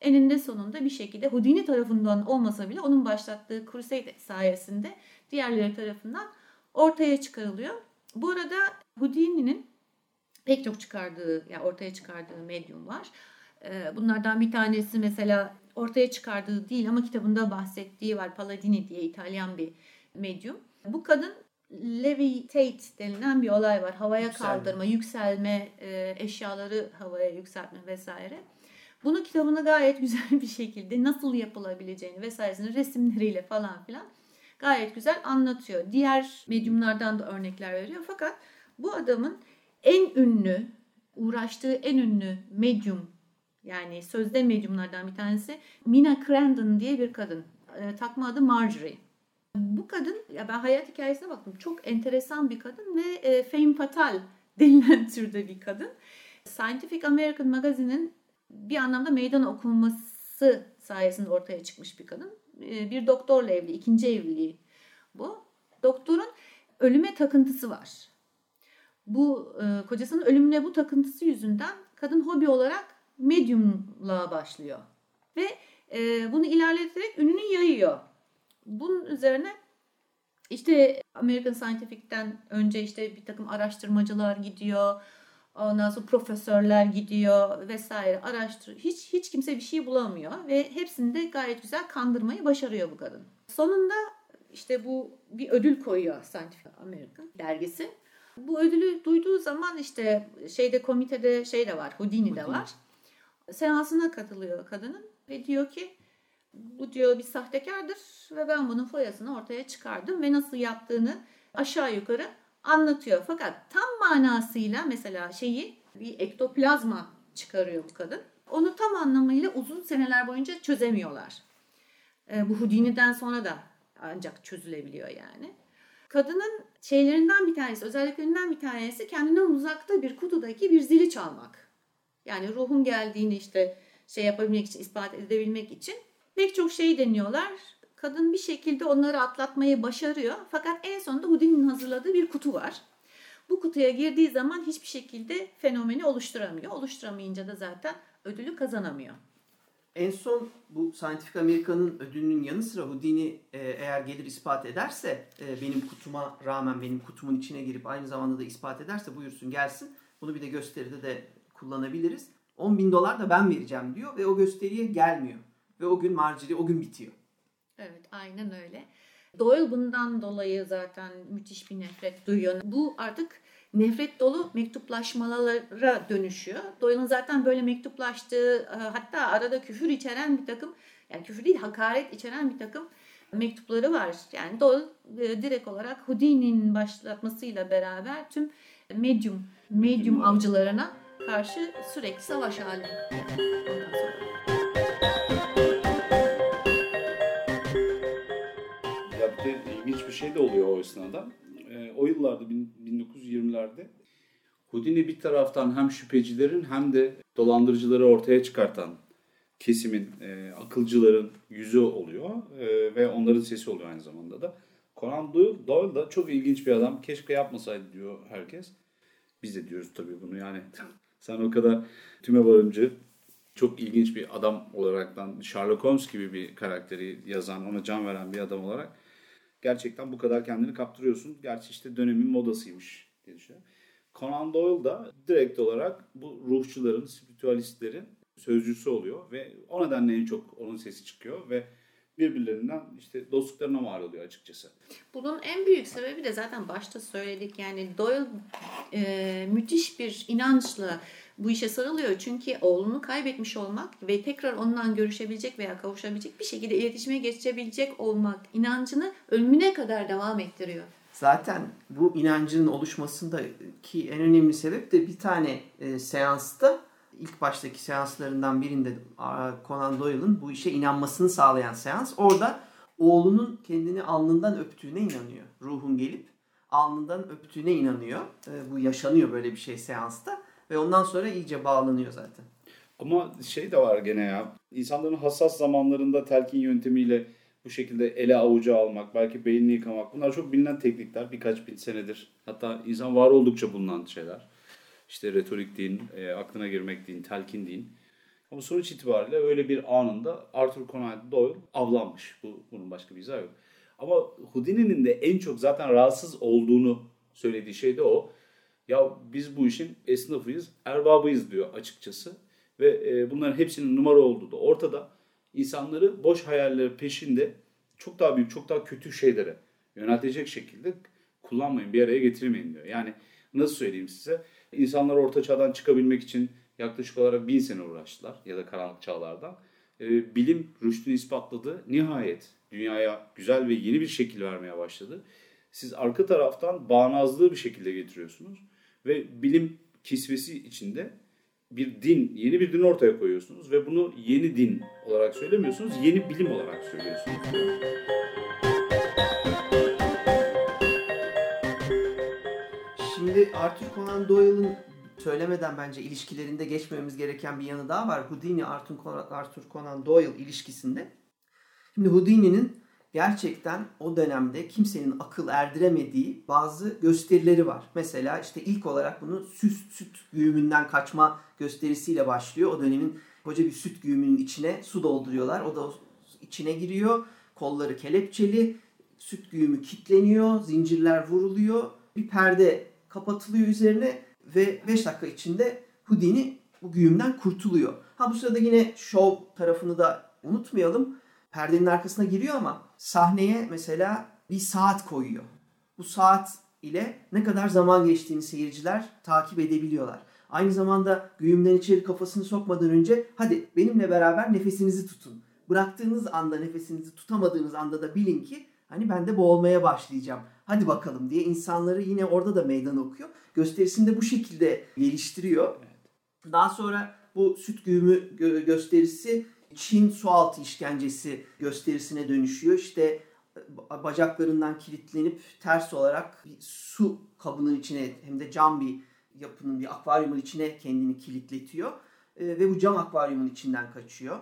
eninde sonunda bir şekilde Houdini tarafından olmasa bile onun başlattığı Crusade sayesinde diğerleri tarafından ortaya çıkarılıyor. Bu arada Houdini'nin pek çok çıkardığı, yani ortaya çıkardığı medyum var. Ee, Bunlardan bir tanesi mesela ortaya çıkardığı değil ama kitabında bahsettiği var. Palladini diye İtalyan bir medyum. Bu kadın levitate denilen bir olay var. Havaya Yükselme. kaldırma, yükselme, e, eşyaları havaya yükseltme vesaire. Bunu kitabında gayet güzel bir şekilde nasıl yapılabileceğini vesairesini resimleriyle falan filan gayet güzel anlatıyor. Diğer medyumlardan da örnekler veriyor. Fakat bu adamın en ünlü, uğraştığı en ünlü medyum yani sözde medyumlardan bir tanesi Mina Crandon diye bir kadın. E, takma adı Marjorie. Bu kadın, ya ben hayat hikayesine baktım. Çok enteresan bir kadın ve e, femme fatale denilen türde bir kadın. Scientific American Magazine'in bir anlamda meydan okunması sayesinde ortaya çıkmış bir kadın. E, bir doktorla evli, ikinci evliliği bu. Doktorun ölüme takıntısı var. Bu e, kocasının ölümüne bu takıntısı yüzünden kadın hobi olarak medyumluğa başlıyor. Ve e, bunu ilerleterek ününü yayıyor. Bunun üzerine işte American Scientific'ten önce işte bir takım araştırmacılar gidiyor. Ondan sonra profesörler gidiyor vesaire araştırıyor. Hiç hiç kimse bir şey bulamıyor ve hepsini de gayet güzel kandırmayı başarıyor bu kadın. Sonunda işte bu bir ödül koyuyor Scientific American dergisi. Bu ödülü duyduğu zaman işte şeyde komitede şey de var, Houdini de var. Seansına katılıyor kadının ve diyor ki bu diyor bir sahtekardır ve ben bunun foyasını ortaya çıkardım ve nasıl yaptığını aşağı yukarı anlatıyor. Fakat tam manasıyla mesela şeyi bir ektoplazma çıkarıyor bu kadın. Onu tam anlamıyla uzun seneler boyunca çözemiyorlar. E, bu Houdini'den sonra da ancak çözülebiliyor yani. Kadının şeylerinden bir tanesi, özelliklerinden bir tanesi kendinden uzakta bir kutudaki bir zili çalmak. Yani ruhun geldiğini işte şey yapabilmek için, ispat edebilmek için pek çok şey deniyorlar. Kadın bir şekilde onları atlatmayı başarıyor. Fakat en sonunda Houdini'nin hazırladığı bir kutu var. Bu kutuya girdiği zaman hiçbir şekilde fenomeni oluşturamıyor. Oluşturamayınca da zaten ödülü kazanamıyor. En son bu Scientific America'nın ödülünün yanı sıra Houdini e, eğer gelir ispat ederse e, benim kutuma rağmen benim kutumun içine girip aynı zamanda da ispat ederse buyursun gelsin. Bunu bir de gösteride de kullanabiliriz. 10 bin dolar da ben vereceğim diyor ve o gösteriye gelmiyor. Ve o gün Marjorie o gün bitiyor. Evet aynen öyle. Doyle bundan dolayı zaten müthiş bir nefret duyuyor. Bu artık nefret dolu mektuplaşmalara dönüşüyor. Doyle'ın zaten böyle mektuplaştığı e, hatta arada küfür içeren bir takım yani küfür değil hakaret içeren bir takım mektupları var. Yani Doyle e, direkt olarak Houdini'nin başlatmasıyla beraber tüm medium medium avcılarına karşı sürekli savaş halinde. Ondan sonra. İlginç bir şey de oluyor o esnada. Ee, o yıllarda 1920'lerde Houdini bir taraftan hem şüphecilerin hem de dolandırıcıları ortaya çıkartan kesimin, e, akılcıların yüzü oluyor e, ve onların sesi oluyor aynı zamanda da. Conan Doyle, Doyle da çok ilginç bir adam. Keşke yapmasaydı diyor herkes. Biz de diyoruz tabii bunu yani. Sen o kadar tüme varımcı, çok ilginç bir adam olaraktan Sherlock Holmes gibi bir karakteri yazan, ona can veren bir adam olarak gerçekten bu kadar kendini kaptırıyorsun. Gerçi işte dönemin modasıymış diye düşünüyorum. Conan Doyle da direkt olarak bu ruhçuların, spiritüalistlerin sözcüsü oluyor ve o nedenle en çok onun sesi çıkıyor ve birbirlerinden işte dostluklarına mal oluyor açıkçası. Bunun en büyük sebebi de zaten başta söyledik yani Doyle e, müthiş bir inançla bu işe sarılıyor. Çünkü oğlunu kaybetmiş olmak ve tekrar ondan görüşebilik veya kavuşabilecek bir şekilde iletişime geçebilecek olmak inancını ölümüne kadar devam ettiriyor. Zaten bu inancının oluşmasındaki en önemli sebep de bir tane e, seansta ilk baştaki seanslarından birinde Conan Doyle'ın bu işe inanmasını sağlayan seans. Orada oğlunun kendini alnından öptüğüne inanıyor. Ruhun gelip alnından öptüğüne inanıyor. E, bu yaşanıyor böyle bir şey seansta. Ve ondan sonra iyice bağlanıyor zaten. Ama şey de var gene ya. İnsanların hassas zamanlarında telkin yöntemiyle bu şekilde ele avuca almak, belki beynini yıkamak. Bunlar çok bilinen teknikler. Birkaç bin senedir. Hatta insan var oldukça bulunan şeyler. İşte retorik deyin, e, aklına girmek deyin, telkin deyin. Ama sonuç itibariyle öyle bir anında Arthur Conan Doyle avlanmış. Bu, bunun başka bir izahı yok. Ama Houdini'nin de en çok zaten rahatsız olduğunu söylediği şey de o. Ya biz bu işin esnafıyız, erbabıyız diyor açıkçası. Ve e, bunların hepsinin numara olduğu da ortada. İnsanları boş hayaller peşinde çok daha büyük, çok daha kötü şeylere yöneltecek şekilde kullanmayın, bir araya getirmeyin diyor. Yani nasıl söyleyeyim size? İnsanlar orta çağdan çıkabilmek için yaklaşık olarak bin sene uğraştılar ya da karanlık çağlardan. E, bilim rüştünü ispatladı. Nihayet dünyaya güzel ve yeni bir şekil vermeye başladı. Siz arka taraftan bağnazlığı bir şekilde getiriyorsunuz ve bilim kisvesi içinde bir din, yeni bir din ortaya koyuyorsunuz ve bunu yeni din olarak söylemiyorsunuz, yeni bilim olarak söylüyorsunuz. Şimdi Arthur Conan Doyle'ın söylemeden bence ilişkilerinde geçmememiz gereken bir yanı daha var. Houdini Arthur Conan, Doyle ilişkisinde. Şimdi Houdini'nin gerçekten o dönemde kimsenin akıl erdiremediği bazı gösterileri var. Mesela işte ilk olarak bunu süt, süt güğümünden kaçma gösterisiyle başlıyor. O dönemin koca bir süt güğümünün içine su dolduruyorlar. O da içine giriyor. Kolları kelepçeli. Süt güğümü kilitleniyor. Zincirler vuruluyor. Bir perde kapatılıyor üzerine ve 5 dakika içinde Houdini bu güğümden kurtuluyor. Ha bu sırada yine şov tarafını da unutmayalım. Perdenin arkasına giriyor ama sahneye mesela bir saat koyuyor. Bu saat ile ne kadar zaman geçtiğini seyirciler takip edebiliyorlar. Aynı zamanda güğümden içeri kafasını sokmadan önce hadi benimle beraber nefesinizi tutun. Bıraktığınız anda nefesinizi tutamadığınız anda da bilin ki hani ben de boğulmaya başlayacağım. Hadi bakalım diye insanları yine orada da meydan okuyor. Gösterisinde bu şekilde geliştiriyor. Daha sonra bu süt güğümü gö- gösterisi Çin sualtı işkencesi gösterisine dönüşüyor. İşte e, bacaklarından kilitlenip ters olarak bir su kabının içine hem de cam bir yapının bir akvaryumun içine kendini kilitletiyor. E, ve bu cam akvaryumun içinden kaçıyor.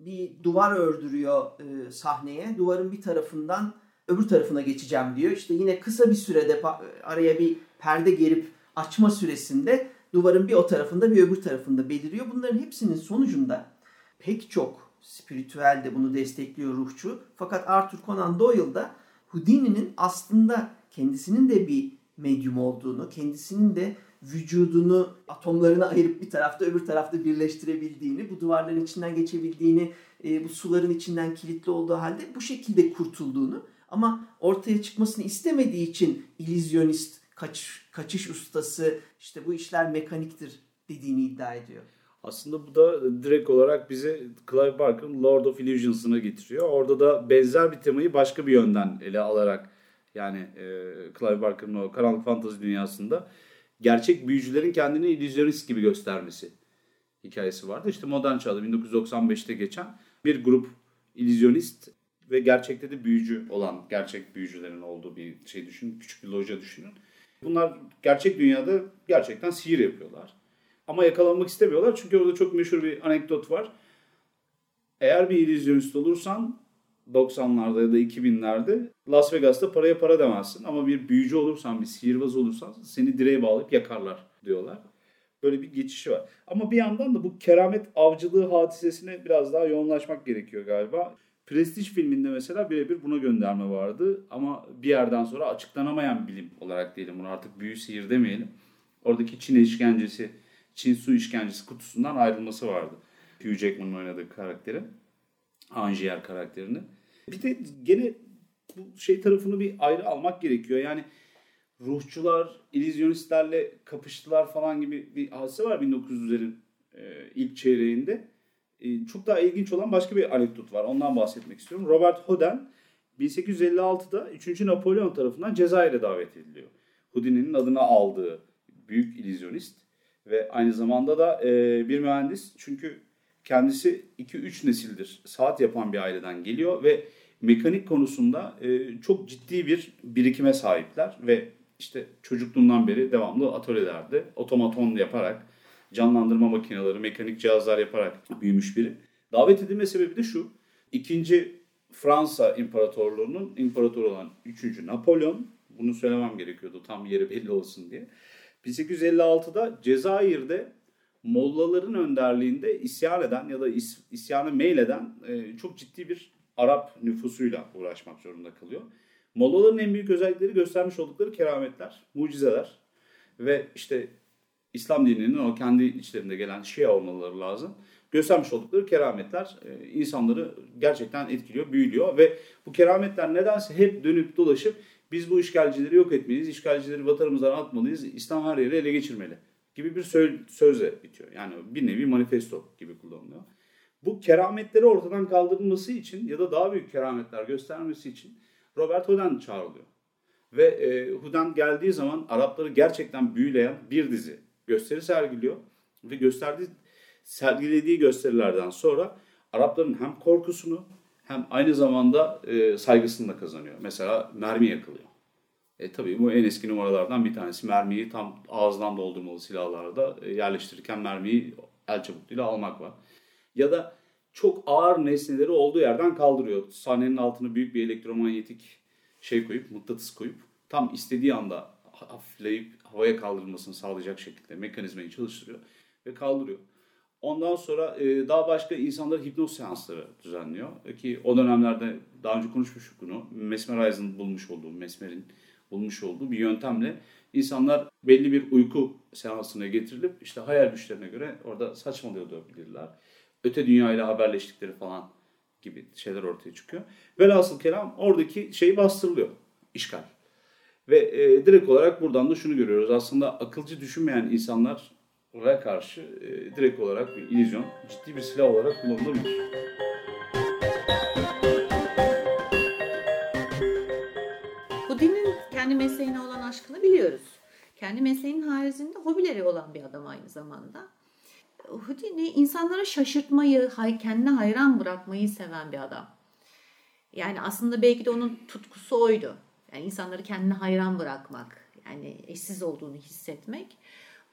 Bir duvar ördürüyor e, sahneye. Duvarın bir tarafından öbür tarafına geçeceğim diyor. İşte yine kısa bir sürede araya bir perde gerip açma süresinde duvarın bir o tarafında bir öbür tarafında beliriyor. Bunların hepsinin sonucunda pek çok spiritüel de bunu destekliyor ruhçu. Fakat Arthur Conan Doyle'da Houdini'nin aslında kendisinin de bir medyum olduğunu, kendisinin de vücudunu atomlarına ayırıp bir tarafta öbür tarafta birleştirebildiğini, bu duvarların içinden geçebildiğini, bu suların içinden kilitli olduğu halde bu şekilde kurtulduğunu ama ortaya çıkmasını istemediği için illüzyonist, kaç, kaçış ustası, işte bu işler mekaniktir dediğini iddia ediyor. Aslında bu da direkt olarak bize Clive Barker'ın Lord of Illusions'ına getiriyor. Orada da benzer bir temayı başka bir yönden ele alarak yani e, Clive Barker'ın o karanlık fantazi dünyasında gerçek büyücülerin kendini illüzyonist gibi göstermesi hikayesi vardı. İşte modern çağda 1995'te geçen bir grup illüzyonist ve gerçekte de büyücü olan gerçek büyücülerin olduğu bir şey düşünün. Küçük bir loja düşünün. Bunlar gerçek dünyada gerçekten sihir yapıyorlar. Ama yakalanmak istemiyorlar çünkü orada çok meşhur bir anekdot var. Eğer bir illüzyonist olursan 90'larda ya da 2000'lerde Las Vegas'ta paraya para demezsin. Ama bir büyücü olursan, bir sihirbaz olursan seni direğe bağlayıp yakarlar diyorlar. Böyle bir geçişi var. Ama bir yandan da bu keramet avcılığı hadisesine biraz daha yoğunlaşmak gerekiyor galiba. Prestige filminde mesela birebir buna gönderme vardı. Ama bir yerden sonra açıklanamayan bilim olarak diyelim bunu artık büyü sihir demeyelim. Oradaki Çin işkencesi, Çin su işkencesi kutusundan ayrılması vardı. Hugh Jackman'ın oynadığı karakteri. Angier karakterini. Bir de gene bu şey tarafını bir ayrı almak gerekiyor. Yani ruhçular, illüzyonistlerle kapıştılar falan gibi bir hadise var 1900'lerin e, ilk çeyreğinde. E, çok daha ilginç olan başka bir anekdot var. Ondan bahsetmek istiyorum. Robert Houdin 1856'da 3. Napolyon tarafından Cezayir'e davet ediliyor. Houdini'nin adını aldığı büyük illüzyonist ve aynı zamanda da e, bir mühendis. Çünkü kendisi 2-3 nesildir saat yapan bir aileden geliyor ve mekanik konusunda e, çok ciddi bir birikime sahipler ve işte çocukluğundan beri devamlı atölyelerde otomaton yaparak canlandırma makineleri, mekanik cihazlar yaparak büyümüş biri. Davet edilme sebebi de şu. İkinci Fransa İmparatorluğu'nun imparatoru olan 3. Napolyon, bunu söylemem gerekiyordu tam yeri belli olsun diye. 1856'da Cezayir'de Mollaların önderliğinde isyan eden ya da is, isyanı meyleden e, çok ciddi bir Arap nüfusuyla uğraşmak zorunda kalıyor. Mollaların en büyük özellikleri göstermiş oldukları kerametler, mucizeler ve işte İslam dininin o kendi içlerinde gelen şey olmaları lazım. Göstermiş oldukları kerametler e, insanları gerçekten etkiliyor, büyülüyor ve bu kerametler nedense hep dönüp dolaşıp biz bu işgalcileri yok etmeliyiz, işgalcileri vatanımızdan atmalıyız, İslam her yeri ele geçirmeli gibi bir söz, sözle bitiyor. Yani bir nevi manifesto gibi kullanılıyor. Bu kerametleri ortadan kaldırılması için ya da daha büyük kerametler göstermesi için Robert Houdin çağrılıyor. Ve e, Houdin geldiği zaman Arapları gerçekten büyüleyen bir dizi gösteri sergiliyor. Ve gösterdiği, sergilediği gösterilerden sonra Arapların hem korkusunu hem aynı zamanda e, saygısını da kazanıyor. Mesela mermi yakılıyor. E, tabii bu en eski numaralardan bir tanesi. Mermiyi tam ağızdan doldurmalı silahlarda e, yerleştirirken mermiyi el çabukluğuyla almak var. Ya da çok ağır nesneleri olduğu yerden kaldırıyor. Sahnenin altına büyük bir elektromanyetik şey koyup, mıknatıs koyup tam istediği anda hafifleyip havaya kaldırılmasını sağlayacak şekilde mekanizmayı çalıştırıyor ve kaldırıyor. Ondan sonra e, daha başka insanlara hipnoz seansları düzenliyor. Ki o dönemlerde daha önce konuşmuştuk bunu. Mesmerizing bulmuş olduğu, Mesmer'in bulmuş olduğu bir yöntemle insanlar belli bir uyku seansına getirilip işte hayal güçlerine göre orada saçmalıyorlar. Öte dünyayla haberleştikleri falan gibi şeyler ortaya çıkıyor. Velhasıl kelam oradaki şey bastırılıyor. işgal. Ve e, direkt olarak buradan da şunu görüyoruz. Aslında akılcı düşünmeyen insanlara karşı e, direkt olarak bir illüzyon ciddi bir silah olarak kullanılabilir. Houdin'in kendi mesleğine olan aşkını biliyoruz. Kendi mesleğinin haricinde hobileri olan bir adam aynı zamanda. Houdini insanlara şaşırtmayı, kendine hayran bırakmayı seven bir adam. Yani aslında belki de onun tutkusu oydu. Yani insanları kendine hayran bırakmak, yani eşsiz olduğunu hissetmek.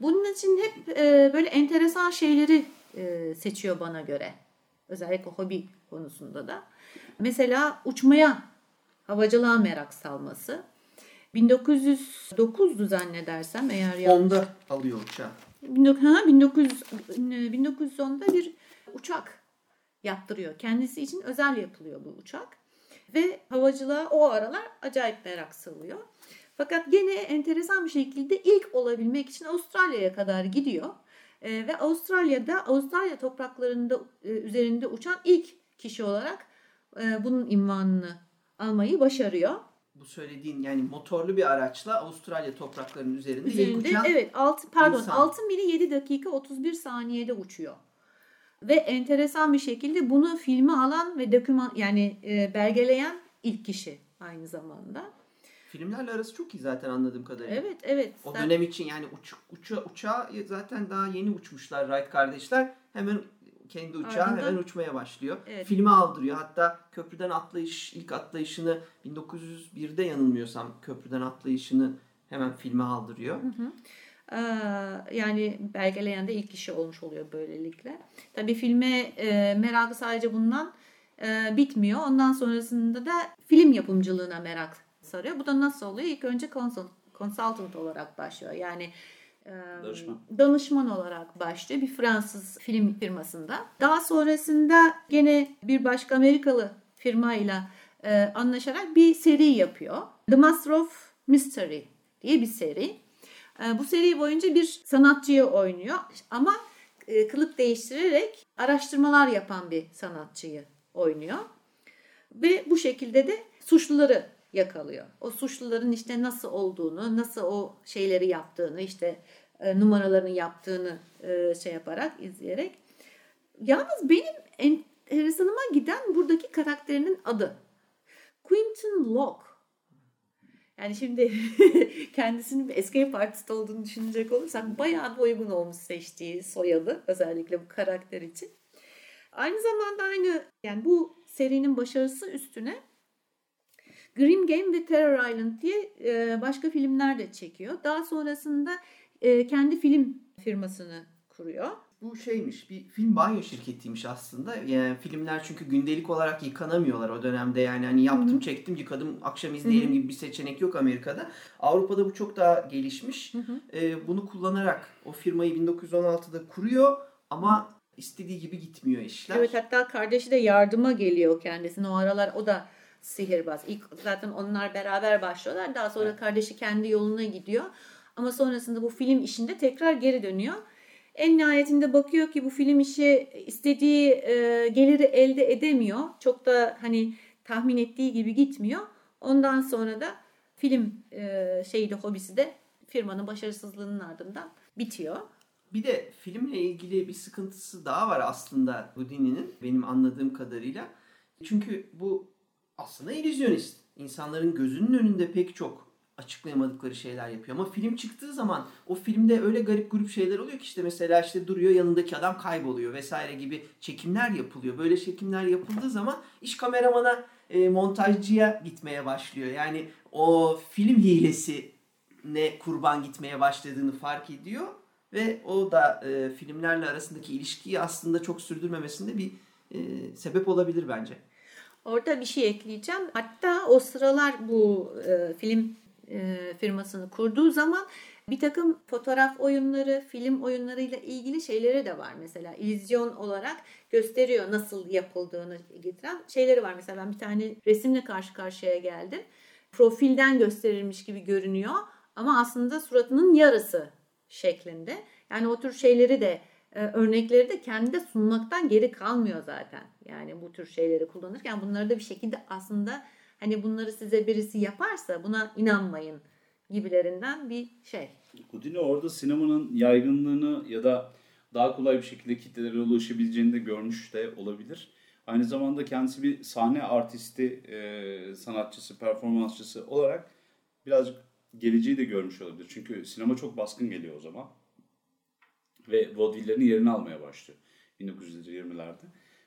Bunun için hep e, böyle enteresan şeyleri e, seçiyor bana göre. Özellikle hobi konusunda da. Mesela uçmaya, havacılığa merak salması. 1909'du zannedersem eğer yanlış. Onda alıyor uçağı. 1900, 1910'da bir uçak yaptırıyor. Kendisi için özel yapılıyor bu uçak. Ve havacılığa o aralar acayip merak salıyor. Fakat gene enteresan bir şekilde ilk olabilmek için Avustralya'ya kadar gidiyor. E, ve Avustralya'da Avustralya topraklarında e, üzerinde uçan ilk kişi olarak e, bunun imvanını almayı başarıyor. Bu söylediğin yani motorlu bir araçla Avustralya topraklarının üzerinde, üzerinde ilk uçan evet 6 pardon insan. 6 mili 7 dakika 31 saniyede uçuyor. Ve enteresan bir şekilde bunu filme alan ve doküman yani e, belgeleyen ilk kişi aynı zamanda. Filmlerle arası çok iyi zaten anladığım kadarıyla. Evet, evet. O Sen... dönem için yani uç, uça, uçağı zaten daha yeni uçmuşlar Wright kardeşler. Hemen kendi uçağı Ardından, hemen uçmaya başlıyor. Evet. Filme aldırıyor. Hatta köprüden atlayış, ilk atlayışını 1901'de yanılmıyorsam köprüden atlayışını hemen filme aldırıyor. Hı hı. Ee, yani belgeleyen de ilk kişi olmuş oluyor böylelikle. Tabii filme e, merakı sadece bundan e, bitmiyor. Ondan sonrasında da film yapımcılığına merak sarıyor. Bu da nasıl oluyor? İlk önce consult, consultant olarak başlıyor. Yani danışman. danışman olarak başlıyor bir Fransız film firmasında. Daha sonrasında gene bir başka Amerikalı firmayla e, anlaşarak bir seri yapıyor. The Master of Mystery diye bir seri. E, bu seri boyunca bir sanatçıyı oynuyor ama e, kılık değiştirerek araştırmalar yapan bir sanatçıyı oynuyor. Ve bu şekilde de suçluları yakalıyor. O suçluların işte nasıl olduğunu, nasıl o şeyleri yaptığını, işte e, numaralarını yaptığını e, şey yaparak, izleyerek. Yalnız benim enteresanıma giden buradaki karakterinin adı. Quentin Locke. Yani şimdi kendisinin bir escape artist olduğunu düşünecek olursak bayağı da uygun olmuş seçtiği soyadı özellikle bu karakter için. Aynı zamanda aynı yani bu serinin başarısı üstüne Grim Game ve Terror Island diye e, başka filmler de çekiyor. Daha sonrasında e, kendi film firmasını kuruyor. Bu şeymiş bir film banyo şirketiymiş aslında. Yani filmler çünkü gündelik olarak yıkanamıyorlar o dönemde. Yani hani yaptım Hı-hı. çektim yıkadım akşam izleyelim Hı-hı. gibi bir seçenek yok Amerika'da. Avrupa'da bu çok daha gelişmiş. Ee, bunu kullanarak o firmayı 1916'da kuruyor ama istediği gibi gitmiyor işler. Evet hatta kardeşi de yardıma geliyor kendisine o aralar o da sihirbaz. İlk zaten onlar beraber başlıyorlar. Daha sonra evet. kardeşi kendi yoluna gidiyor. Ama sonrasında bu film işinde tekrar geri dönüyor. En nihayetinde bakıyor ki bu film işi istediği e, geliri elde edemiyor. Çok da hani tahmin ettiği gibi gitmiyor. Ondan sonra da film e, şeyde hobisi de firmanın başarısızlığının ardından bitiyor. Bir de filmle ilgili bir sıkıntısı daha var aslında Houdini'nin benim anladığım kadarıyla. Çünkü bu aslında illüzyonist. İnsanların gözünün önünde pek çok açıklayamadıkları şeyler yapıyor. Ama film çıktığı zaman o filmde öyle garip grup şeyler oluyor ki işte mesela işte duruyor yanındaki adam kayboluyor vesaire gibi çekimler yapılıyor. Böyle çekimler yapıldığı zaman iş kameramana e, montajcıya gitmeye başlıyor. Yani o film hilesi ne kurban gitmeye başladığını fark ediyor ve o da e, filmlerle arasındaki ilişkiyi aslında çok sürdürmemesinde bir e, sebep olabilir bence. Orada bir şey ekleyeceğim. Hatta o sıralar bu e, film e, firmasını kurduğu zaman bir takım fotoğraf oyunları, film oyunlarıyla ilgili şeyleri de var mesela. İllüzyon olarak gösteriyor nasıl yapıldığını getiren şeyleri var. Mesela ben bir tane resimle karşı karşıya geldim. Profilden gösterilmiş gibi görünüyor ama aslında suratının yarısı şeklinde. Yani o tür şeyleri de örnekleri de kendi de sunmaktan geri kalmıyor zaten. Yani bu tür şeyleri kullanırken bunları da bir şekilde aslında hani bunları size birisi yaparsa buna inanmayın gibilerinden bir şey. Houdini orada sinemanın yaygınlığını ya da daha kolay bir şekilde kitlelere ulaşabileceğini de görmüş de olabilir. Aynı zamanda kendisi bir sahne artisti, e, sanatçısı, performansçısı olarak birazcık geleceği de görmüş olabilir. Çünkü sinema çok baskın geliyor o zaman. Ve vaudevillerin yerini almaya başlıyor 1920'lerde.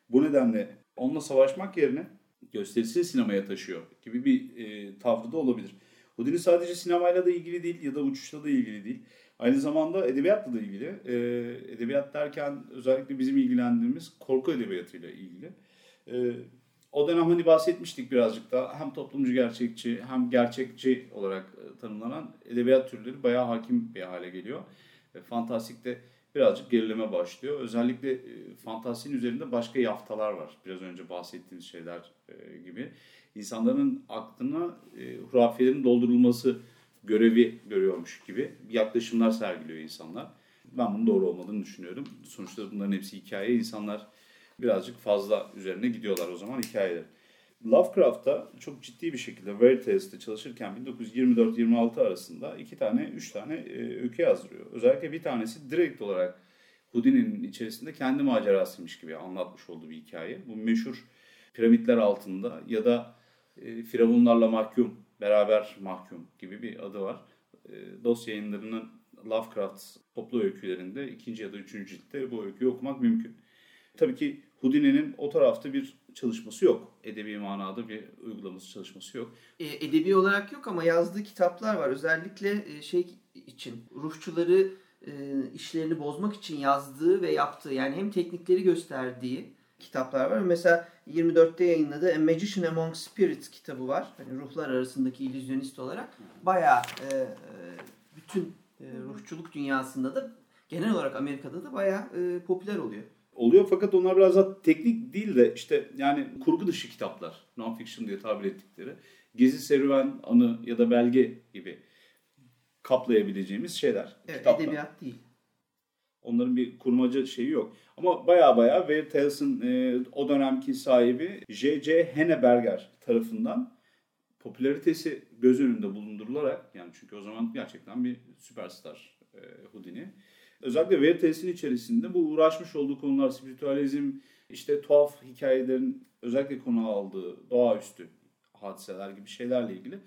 Bu nedenle onunla savaşmak yerine gösterisini sinemaya taşıyor gibi bir e, tavrı da olabilir. Houdini sadece sinemayla da ilgili değil ya da uçuşla da ilgili değil. Aynı zamanda edebiyatla da ilgili. E, edebiyat derken özellikle bizim ilgilendiğimiz korku edebiyatıyla ilgili. E, o dönem hani bahsetmiştik birazcık da hem toplumcu gerçekçi hem gerçekçi olarak e, tanımlanan edebiyat türleri bayağı hakim bir hale geliyor. E, fantastikte birazcık gerileme başlıyor. Özellikle e, fantazinin üzerinde başka yaftalar var. Biraz önce bahsettiğimiz şeyler e, gibi. İnsanların aklına e, hurafelerin doldurulması görevi görüyormuş gibi yaklaşımlar sergiliyor insanlar. Ben bunun doğru olmadığını düşünüyorum. Sonuçta bunların hepsi hikaye. İnsanlar birazcık fazla üzerine gidiyorlar o zaman hikayeler. Lovecraft'ta çok ciddi bir şekilde Veritas'te çalışırken 1924-26 arasında iki tane, üç tane e, öykü yazdırıyor. Özellikle bir tanesi direkt olarak Houdini'nin içerisinde kendi macerasıymış gibi anlatmış olduğu bir hikaye. Bu meşhur piramitler altında ya da e, firavunlarla mahkum, beraber mahkum gibi bir adı var. E, DOS yayınlarının Lovecraft toplu öykülerinde ikinci ya da üçüncü ciltte bu öyküyü okumak mümkün. Tabii ki Houdini'nin o tarafta bir çalışması yok. Edebi manada bir uygulaması çalışması yok. E, edebi olarak yok ama yazdığı kitaplar var. Özellikle e, şey için ruhçuları e, işlerini bozmak için yazdığı ve yaptığı yani hem teknikleri gösterdiği kitaplar var. Mesela 24'te yayınladığı A Magician Among Spirits kitabı var. Hani ruhlar arasındaki illüzyonist olarak bayağı e, e, bütün e, ruhçuluk dünyasında da genel olarak Amerika'da da bayağı e, popüler oluyor oluyor fakat onlar biraz daha teknik değil de işte yani kurgu dışı kitaplar non-fiction diye tabir ettikleri gezi serüven anı ya da belge gibi kaplayabileceğimiz şeyler. Evet, kitaplar. edebiyat değil. Onların bir kurmaca şeyi yok. Ama baya baya Veritas'ın e, o dönemki sahibi J.J. Henneberger tarafından popülaritesi göz önünde bulundurularak yani çünkü o zaman gerçekten bir süperstar e, Houdini özellikle Veritas'in içerisinde bu uğraşmış olduğu konular spiritüalizm, işte tuhaf hikayelerin özellikle konu aldığı doğaüstü hadiseler gibi şeylerle ilgili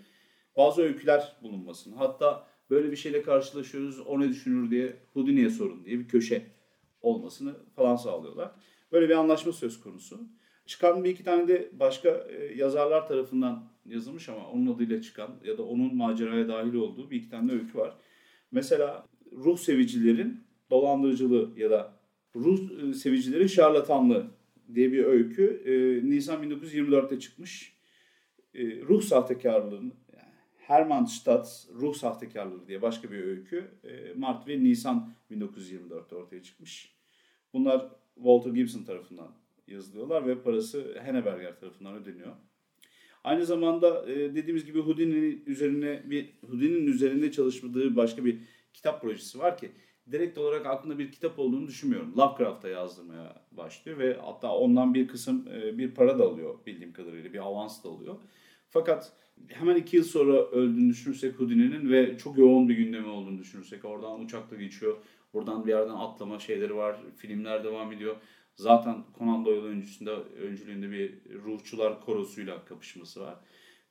bazı öyküler bulunmasını hatta böyle bir şeyle karşılaşıyoruz o ne düşünür diye Houdini'ye sorun diye bir köşe olmasını falan sağlıyorlar. Böyle bir anlaşma söz konusu. Çıkan bir iki tane de başka e, yazarlar tarafından yazılmış ama onun adıyla çıkan ya da onun maceraya dahil olduğu bir iki tane öykü var. Mesela ruh sevicilerin dolandırıcılığı ya da ruh e, sevicilerin şarlatanlığı diye bir öykü e, Nisan 1924'te çıkmış. E, ruh sahtekarlığının yani Hermann Stadt Ruh Sahtekarlığı diye başka bir öykü e, Mart ve Nisan 1924'te ortaya çıkmış. Bunlar Walter Gibson tarafından yazılıyorlar ve parası Henneberger tarafından ödeniyor. Aynı zamanda e, dediğimiz gibi Houdini'nin üzerine bir Houdini'nin üzerinde çalışmadığı başka bir kitap projesi var ki direkt olarak aklında bir kitap olduğunu düşünmüyorum. Lovecraft'a yazdırmaya başlıyor ve hatta ondan bir kısım e, bir para da alıyor bildiğim kadarıyla bir avans da alıyor. Fakat hemen iki yıl sonra öldüğünü düşünürsek Houdini'nin ve çok yoğun bir gündemi olduğunu düşünürsek oradan uçakla geçiyor. Oradan bir yerden atlama şeyleri var. Filmler devam ediyor. Zaten Conan Doyle öncüsünde, öncülüğünde bir ruhçular korosuyla kapışması var.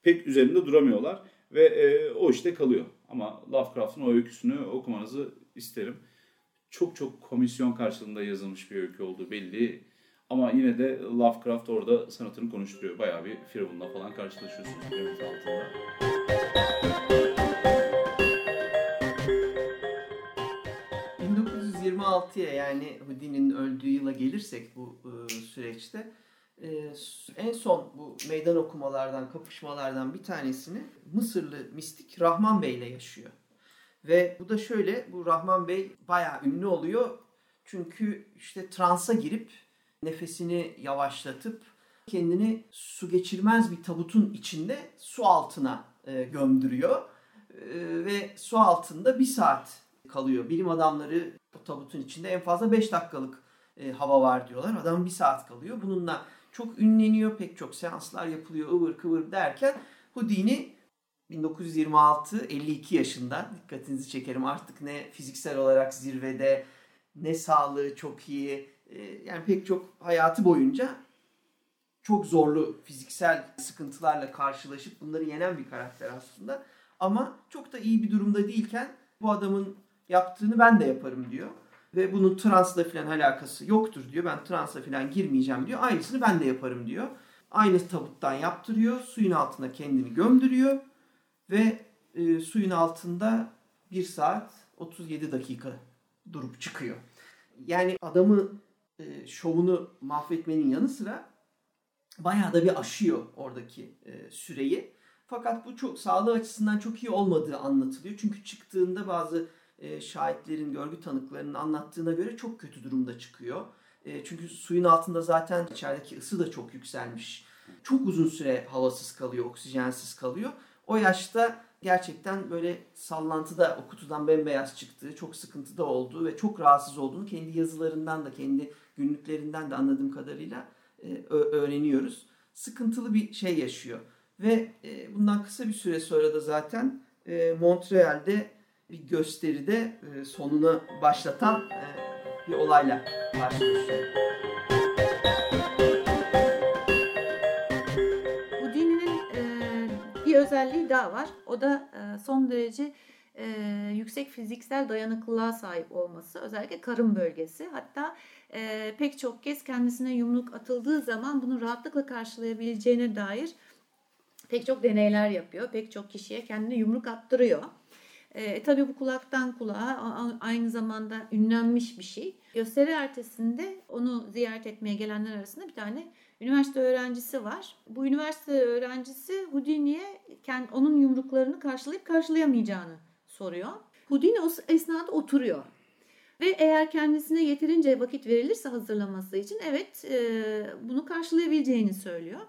Pek üzerinde duramıyorlar ve e, o işte kalıyor. Ama Lovecraft'ın o öyküsünü okumanızı isterim. Çok çok komisyon karşılığında yazılmış bir öykü olduğu belli. Ama yine de Lovecraft orada sanatını konuşturuyor. Bayağı bir Firavun'la falan karşılaşıyorsunuz piramit altında. 1926'ya yani Houdini'nin öldüğü yıla gelirsek bu e, süreçte e, en son bu meydan okumalardan, kapışmalardan bir tanesini Mısırlı mistik Rahman Bey ile yaşıyor. Ve bu da şöyle, bu Rahman Bey bayağı ünlü oluyor. Çünkü işte transa girip nefesini yavaşlatıp kendini su geçirmez bir tabutun içinde su altına e, gömdürüyor. E, ve su altında bir saat kalıyor. Bilim adamları o tabutun içinde en fazla 5 dakikalık e, hava var diyorlar. Adam bir saat kalıyor. Bununla çok ünleniyor. Pek çok seanslar yapılıyor ıvır kıvır derken Houdini 1926 52 yaşında dikkatinizi çekerim artık ne fiziksel olarak zirvede ne sağlığı çok iyi e, yani pek çok hayatı boyunca çok zorlu fiziksel sıkıntılarla karşılaşıp bunları yenen bir karakter aslında. Ama çok da iyi bir durumda değilken bu adamın yaptığını ben de yaparım diyor. Ve bunun transla falan alakası yoktur diyor. Ben transla falan girmeyeceğim diyor. Aynısını ben de yaparım diyor. Aynı tabuttan yaptırıyor. Suyun altına kendini gömdürüyor. Ve e, suyun altında 1 saat 37 dakika durup çıkıyor. Yani adamı e, şovunu mahvetmenin yanı sıra bayağı da bir aşıyor oradaki e, süreyi. Fakat bu çok sağlığı açısından çok iyi olmadığı anlatılıyor. Çünkü çıktığında bazı e, şahitlerin, görgü tanıklarının anlattığına göre çok kötü durumda çıkıyor. E, çünkü suyun altında zaten içerideki ısı da çok yükselmiş. Çok uzun süre havasız kalıyor, oksijensiz kalıyor. O yaşta gerçekten böyle sallantıda o kutudan bembeyaz çıktığı, çok sıkıntıda olduğu ve çok rahatsız olduğunu kendi yazılarından da, kendi günlüklerinden de anladığım kadarıyla e, öğreniyoruz. Sıkıntılı bir şey yaşıyor. Ve e, bundan kısa bir süre sonra da zaten e, Montreal'de bir gösteride e, sonunu başlatan e, bir olayla karşılaşıyor. Houdini'nin e, bir özelliği daha var. O da e, son derece yüksek fiziksel dayanıklılığa sahip olması. Özellikle karın bölgesi. Hatta pek çok kez kendisine yumruk atıldığı zaman bunu rahatlıkla karşılayabileceğine dair pek çok deneyler yapıyor. Pek çok kişiye kendine yumruk attırıyor. E, tabii bu kulaktan kulağa aynı zamanda ünlenmiş bir şey. Gösteri ertesinde onu ziyaret etmeye gelenler arasında bir tane üniversite öğrencisi var. Bu üniversite öğrencisi Houdini'ye onun yumruklarını karşılayıp karşılayamayacağını soruyor. Houdini o esnada oturuyor. Ve eğer kendisine yeterince vakit verilirse hazırlaması için evet e, bunu karşılayabileceğini söylüyor.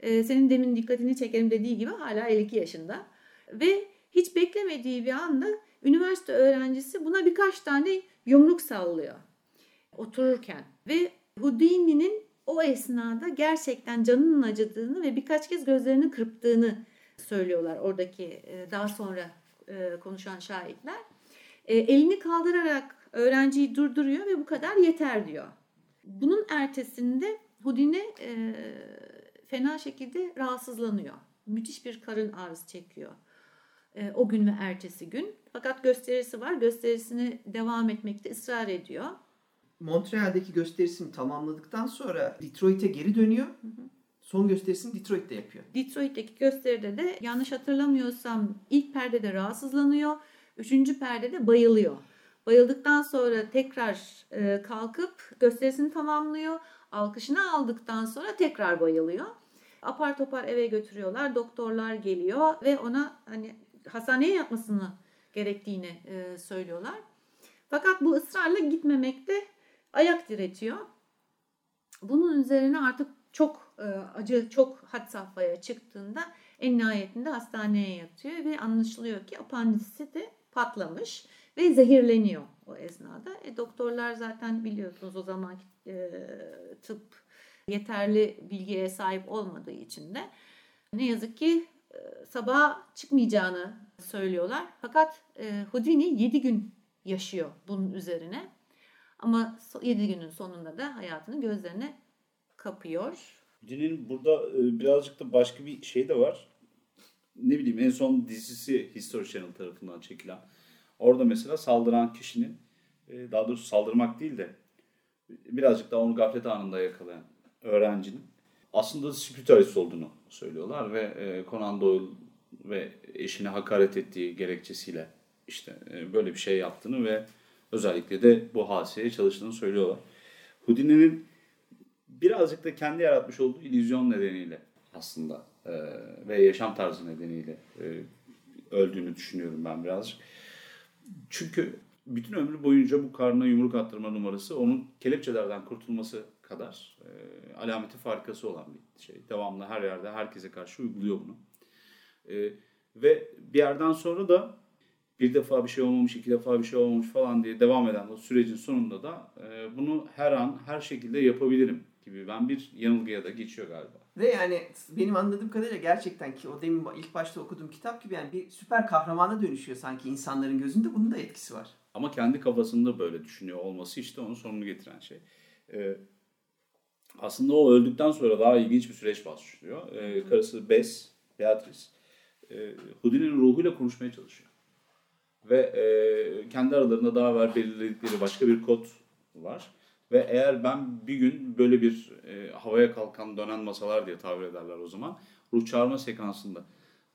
E, senin demin dikkatini çekerim dediği gibi hala 52 yaşında. Ve hiç beklemediği bir anda üniversite öğrencisi buna birkaç tane yumruk sallıyor otururken. Ve Houdini'nin o esnada gerçekten canının acıdığını ve birkaç kez gözlerini kırptığını söylüyorlar oradaki e, daha sonra e, konuşan şahitler. E, elini kaldırarak öğrenciyi durduruyor ve bu kadar yeter diyor. Bunun ertesinde Houdini fena şekilde rahatsızlanıyor. Müthiş bir karın ağrısı çekiyor e, o gün ve ertesi gün. Fakat gösterisi var. Gösterisini devam etmekte ısrar ediyor. Montreal'deki gösterisini tamamladıktan sonra Detroit'e geri dönüyor. Hı hı. Son gösterisini Detroit'te yapıyor. Detroit'teki gösteride de yanlış hatırlamıyorsam ilk perdede rahatsızlanıyor. Üçüncü perdede bayılıyor. Bayıldıktan sonra tekrar e, kalkıp gösterisini tamamlıyor. Alkışını aldıktan sonra tekrar bayılıyor. Apar topar eve götürüyorlar. Doktorlar geliyor ve ona hani hastaneye yatmasını gerektiğini e, söylüyorlar. Fakat bu ısrarla gitmemekte ayak diretiyor. Bunun üzerine artık çok e, acı, çok had safhaya çıktığında en nihayetinde hastaneye yatıyor ve anlaşılıyor ki apandisi de patlamış ve zehirleniyor o esnada. E, doktorlar zaten biliyorsunuz o zaman e, tıp yeterli bilgiye sahip olmadığı için de ne yazık ki sabaha çıkmayacağını söylüyorlar. Fakat e, Houdini 7 gün yaşıyor bunun üzerine. Ama 7 günün sonunda da hayatını gözlerine kapıyor. Houdini'nin burada e, birazcık da başka bir şey de var. Ne bileyim en son dizisi History Channel tarafından çekilen. Orada mesela saldıran kişinin e, daha doğrusu saldırmak değil de birazcık daha onu gaflet anında yakalayan öğrencinin aslında spiritüalist olduğunu söylüyorlar ve e, Conan Doyle ve eşine hakaret ettiği gerekçesiyle işte e, böyle bir şey yaptığını ve özellikle de bu hadiseye çalıştığını söylüyorlar. Houdini'nin birazcık da kendi yaratmış olduğu illüzyon nedeniyle aslında e, ve yaşam tarzı nedeniyle e, öldüğünü düşünüyorum ben birazcık. Çünkü bütün ömrü boyunca bu karnına yumruk attırma numarası onun kelepçelerden kurtulması kadar e, alameti farkası olan bir şey. Devamlı her yerde herkese karşı uyguluyor bunu. E, ve bir yerden sonra da bir defa bir şey olmamış, iki defa bir şey olmamış falan diye devam eden o sürecin sonunda da e, bunu her an her şekilde yapabilirim gibi ben bir yanılgıya da geçiyor galiba. Ve yani benim anladığım kadarıyla gerçekten ki o demin ilk başta okuduğum kitap gibi yani bir süper kahramana dönüşüyor sanki insanların gözünde. Bunun da etkisi var. Ama kendi kafasında böyle düşünüyor olması işte onun sonunu getiren şey. Ee, aslında o öldükten sonra daha ilginç bir süreç başlıyor. Ee, karısı Bess, Beatrice, e, Houdini'nin ruhuyla konuşmaya çalışıyor. Ve e, kendi aralarında daha evvel belirledikleri başka bir kod var. Ve eğer ben bir gün böyle bir e, havaya kalkan dönen masalar diye tabir ederler o zaman. Ruh çağırma sekansında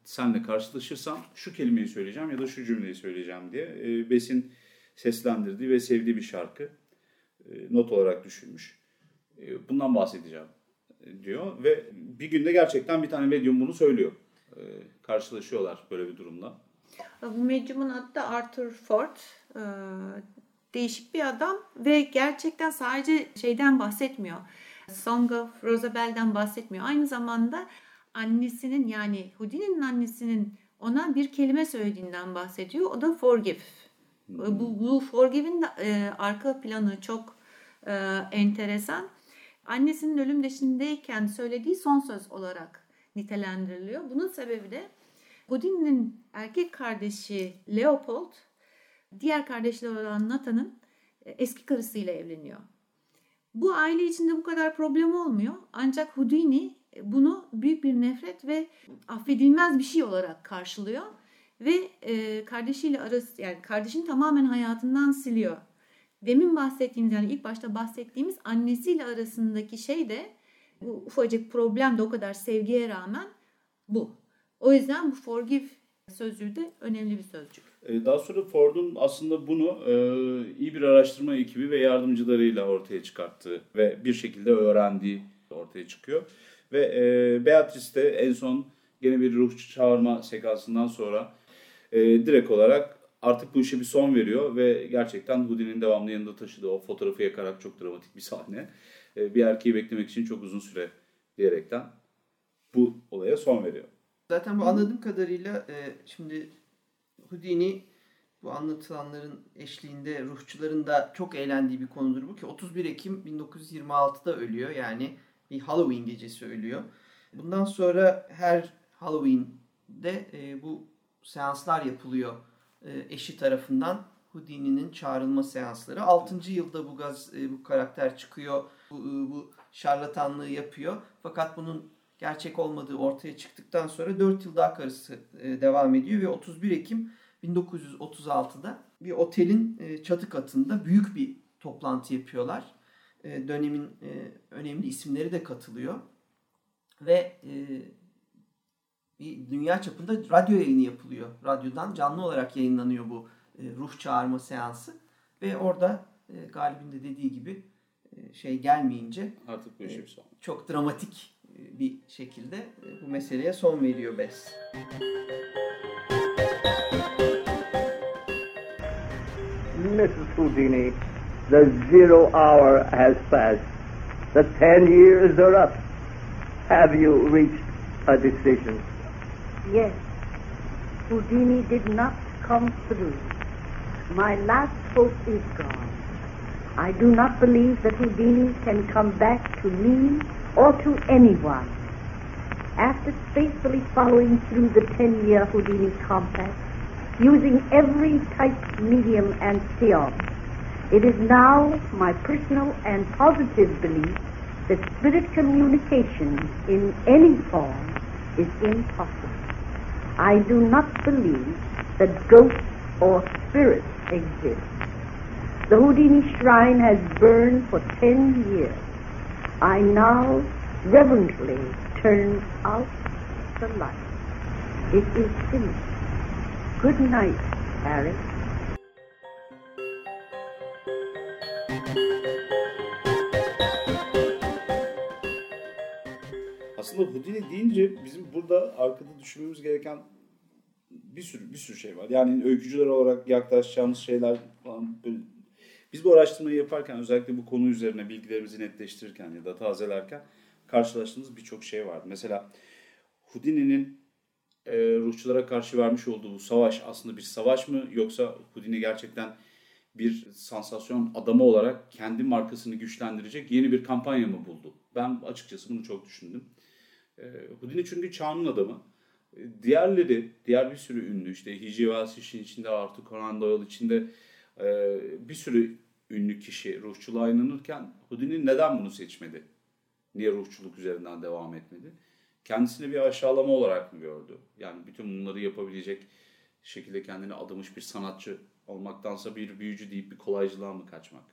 senle karşılaşırsam şu kelimeyi söyleyeceğim ya da şu cümleyi söyleyeceğim diye e, Bes'in seslendirdiği ve sevdiği bir şarkı e, not olarak düşünmüş. E, bundan bahsedeceğim e, diyor ve bir günde gerçekten bir tane medyum bunu söylüyor. E, karşılaşıyorlar böyle bir durumda. Bu medyumun adı da Arthur Ford. Değişik bir adam ve gerçekten sadece şeyden bahsetmiyor. Song of Rosabelle'den bahsetmiyor. Aynı zamanda annesinin yani Houdini'nin annesinin ona bir kelime söylediğinden bahsediyor. O da forgive. Hmm. Bu, bu forgive'in de e, arka planı çok e, enteresan. Annesinin ölüm döşeğindeyken söylediği son söz olarak nitelendiriliyor. Bunun sebebi de Houdini'nin erkek kardeşi Leopold diğer kardeşleri olan Nathan'ın e, eski karısıyla evleniyor. Bu aile içinde bu kadar problem olmuyor. Ancak Houdini e, bunu büyük bir nefret ve affedilmez bir şey olarak karşılıyor ve e, kardeşiyle arası yani kardeşini tamamen hayatından siliyor. Demin bahsettiğimiz yani ilk başta bahsettiğimiz annesiyle arasındaki şey de bu ufacık problem de o kadar sevgiye rağmen bu. O yüzden bu forgive sözcüğü de önemli bir sözcük. E, daha sonra Ford'un aslında bunu e, iyi bir araştırma ekibi ve yardımcılarıyla ortaya çıkarttığı ve bir şekilde öğrendiği ortaya çıkıyor. Ve e, Beatrice de en son gene bir ruh çağırma sekansından sonra e, direkt olarak artık bu işe bir son veriyor ve gerçekten Houdini'nin devamlı yanında taşıdığı o fotoğrafı yakarak çok dramatik bir sahne. E, bir erkeği beklemek için çok uzun süre diyerekten bu olaya son veriyor. Zaten bu anladığım kadarıyla e, şimdi Houdini bu anlatılanların eşliğinde ruhçuların da çok eğlendiği bir konudur bu ki 31 Ekim 1926'da ölüyor. Yani bir Halloween gecesi ölüyor. Bundan sonra her Halloween'de e, bu seanslar yapılıyor eşi tarafından. Houdini'nin çağrılma seansları. 6. yılda bu gaz e, bu karakter çıkıyor. Bu, e, bu şarlatanlığı yapıyor. Fakat bunun gerçek olmadığı ortaya çıktıktan sonra 4 yıl daha karısı e, devam ediyor ve 31 Ekim 1936'da bir otelin e, çatı katında büyük bir toplantı yapıyorlar. E, dönemin e, önemli isimleri de katılıyor. Ve e, bir dünya çapında radyo yayını yapılıyor. Radyodan canlı olarak yayınlanıyor bu e, ruh çağırma seansı. Ve orada e, Galip'in de dediği gibi e, şey gelmeyince artık son. Çok dramatik bir şekilde bu meseleye son veriyor BES. Mrs. Houdini, the zero hour has passed. The ten years are up. Have you reached a decision? Yes. Houdini did not come through. My last hope is gone. I do not believe that Houdini can come back to me or to anyone. after faithfully following through the 10-year Houdini compact, using every type, medium, and seance, it is now my personal and positive belief that spirit communication in any form is impossible. I do not believe that ghosts or spirits exist. The Houdini shrine has burned for ten years. I now reverently turn out the light. It is finished. Good night, Harry. Aslında Houdini deyince bizim burada arkada düşünmemiz gereken bir sürü bir sürü şey var. Yani öykücüler olarak yaklaşacağımız şeyler falan böyle. Biz bu araştırmayı yaparken özellikle bu konu üzerine bilgilerimizi netleştirirken ya da tazelerken karşılaştığımız birçok şey vardı. Mesela Houdini'nin e, ruhçulara karşı vermiş olduğu bu savaş aslında bir savaş mı yoksa Houdini gerçekten bir sansasyon adamı olarak kendi markasını güçlendirecek yeni bir kampanya mı buldu? Ben açıkçası bunu çok düşündüm. E, Houdini çünkü çağının adamı. E, diğerleri, diğer bir sürü ünlü işte. Wells işin içinde, Arthur Conan Doyle içinde e, bir sürü ünlü kişi ruhçuluğa inanırken Houdini neden bunu seçmedi? Niye ruhçuluk üzerinden devam etmedi? Kendisini bir aşağılama olarak mı gördü? Yani bütün bunları yapabilecek şekilde kendini adamış bir sanatçı olmaktansa bir büyücü deyip bir kolaycılığa mı kaçmak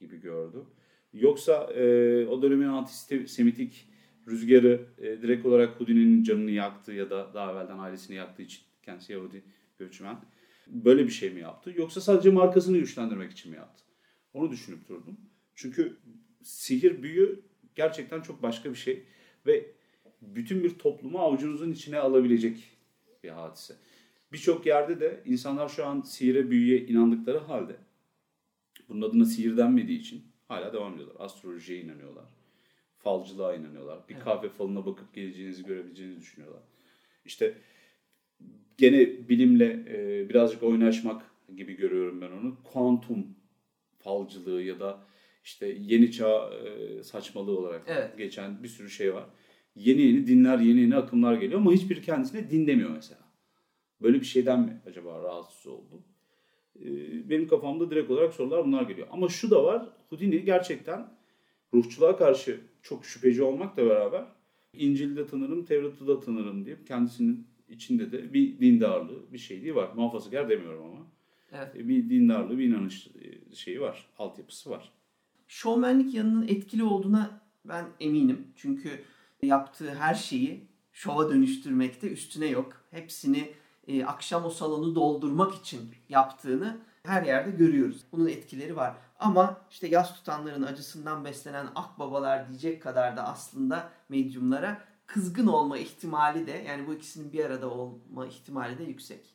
gibi gördü. Yoksa e, o dönemin antisemitik rüzgarı e, direkt olarak Houdini'nin canını yaktı ya da daha evvelden ailesini yaktığı için kendisi Yahudi göçmen. Böyle bir şey mi yaptı? Yoksa sadece markasını güçlendirmek için mi yaptı? Onu düşünüp durdum. Çünkü sihir, büyü gerçekten çok başka bir şey. Ve bütün bir toplumu avucunuzun içine alabilecek bir hadise. Birçok yerde de insanlar şu an sihire, büyüye inandıkları halde bunun adına sihir denmediği için hala devam ediyorlar. Astrolojiye inanıyorlar. Falcılığa inanıyorlar. Bir kahve falına bakıp geleceğinizi görebileceğinizi düşünüyorlar. İşte gene bilimle e, birazcık oynaşmak gibi görüyorum ben onu. Kuantum falcılığı ya da işte yeni çağ e, saçmalığı olarak Evet. geçen bir sürü şey var. Yeni yeni dinler, yeni yeni akımlar geliyor ama hiçbiri kendisine din demiyor mesela. Böyle bir şeyden mi acaba rahatsız oldu? E, benim kafamda direkt olarak sorular bunlar geliyor. Ama şu da var, Houdini gerçekten ruhçuluğa karşı çok şüpheci olmakla beraber İncil'de tanırım, Tevrat'ı da tanırım deyip kendisinin içinde de bir dindarlığı, bir şeyliği var. Muhafazakar demiyorum ama. Evet. E, Bir dindarlığı, bir inanış e, şeyi var, altyapısı var. Şovmenlik yanının etkili olduğuna ben eminim. Çünkü yaptığı her şeyi şova dönüştürmekte üstüne yok. Hepsini e, akşam o salonu doldurmak için yaptığını her yerde görüyoruz. Bunun etkileri var. Ama işte yas tutanların acısından beslenen akbabalar diyecek kadar da aslında medyumlara kızgın olma ihtimali de yani bu ikisinin bir arada olma ihtimali de yüksek.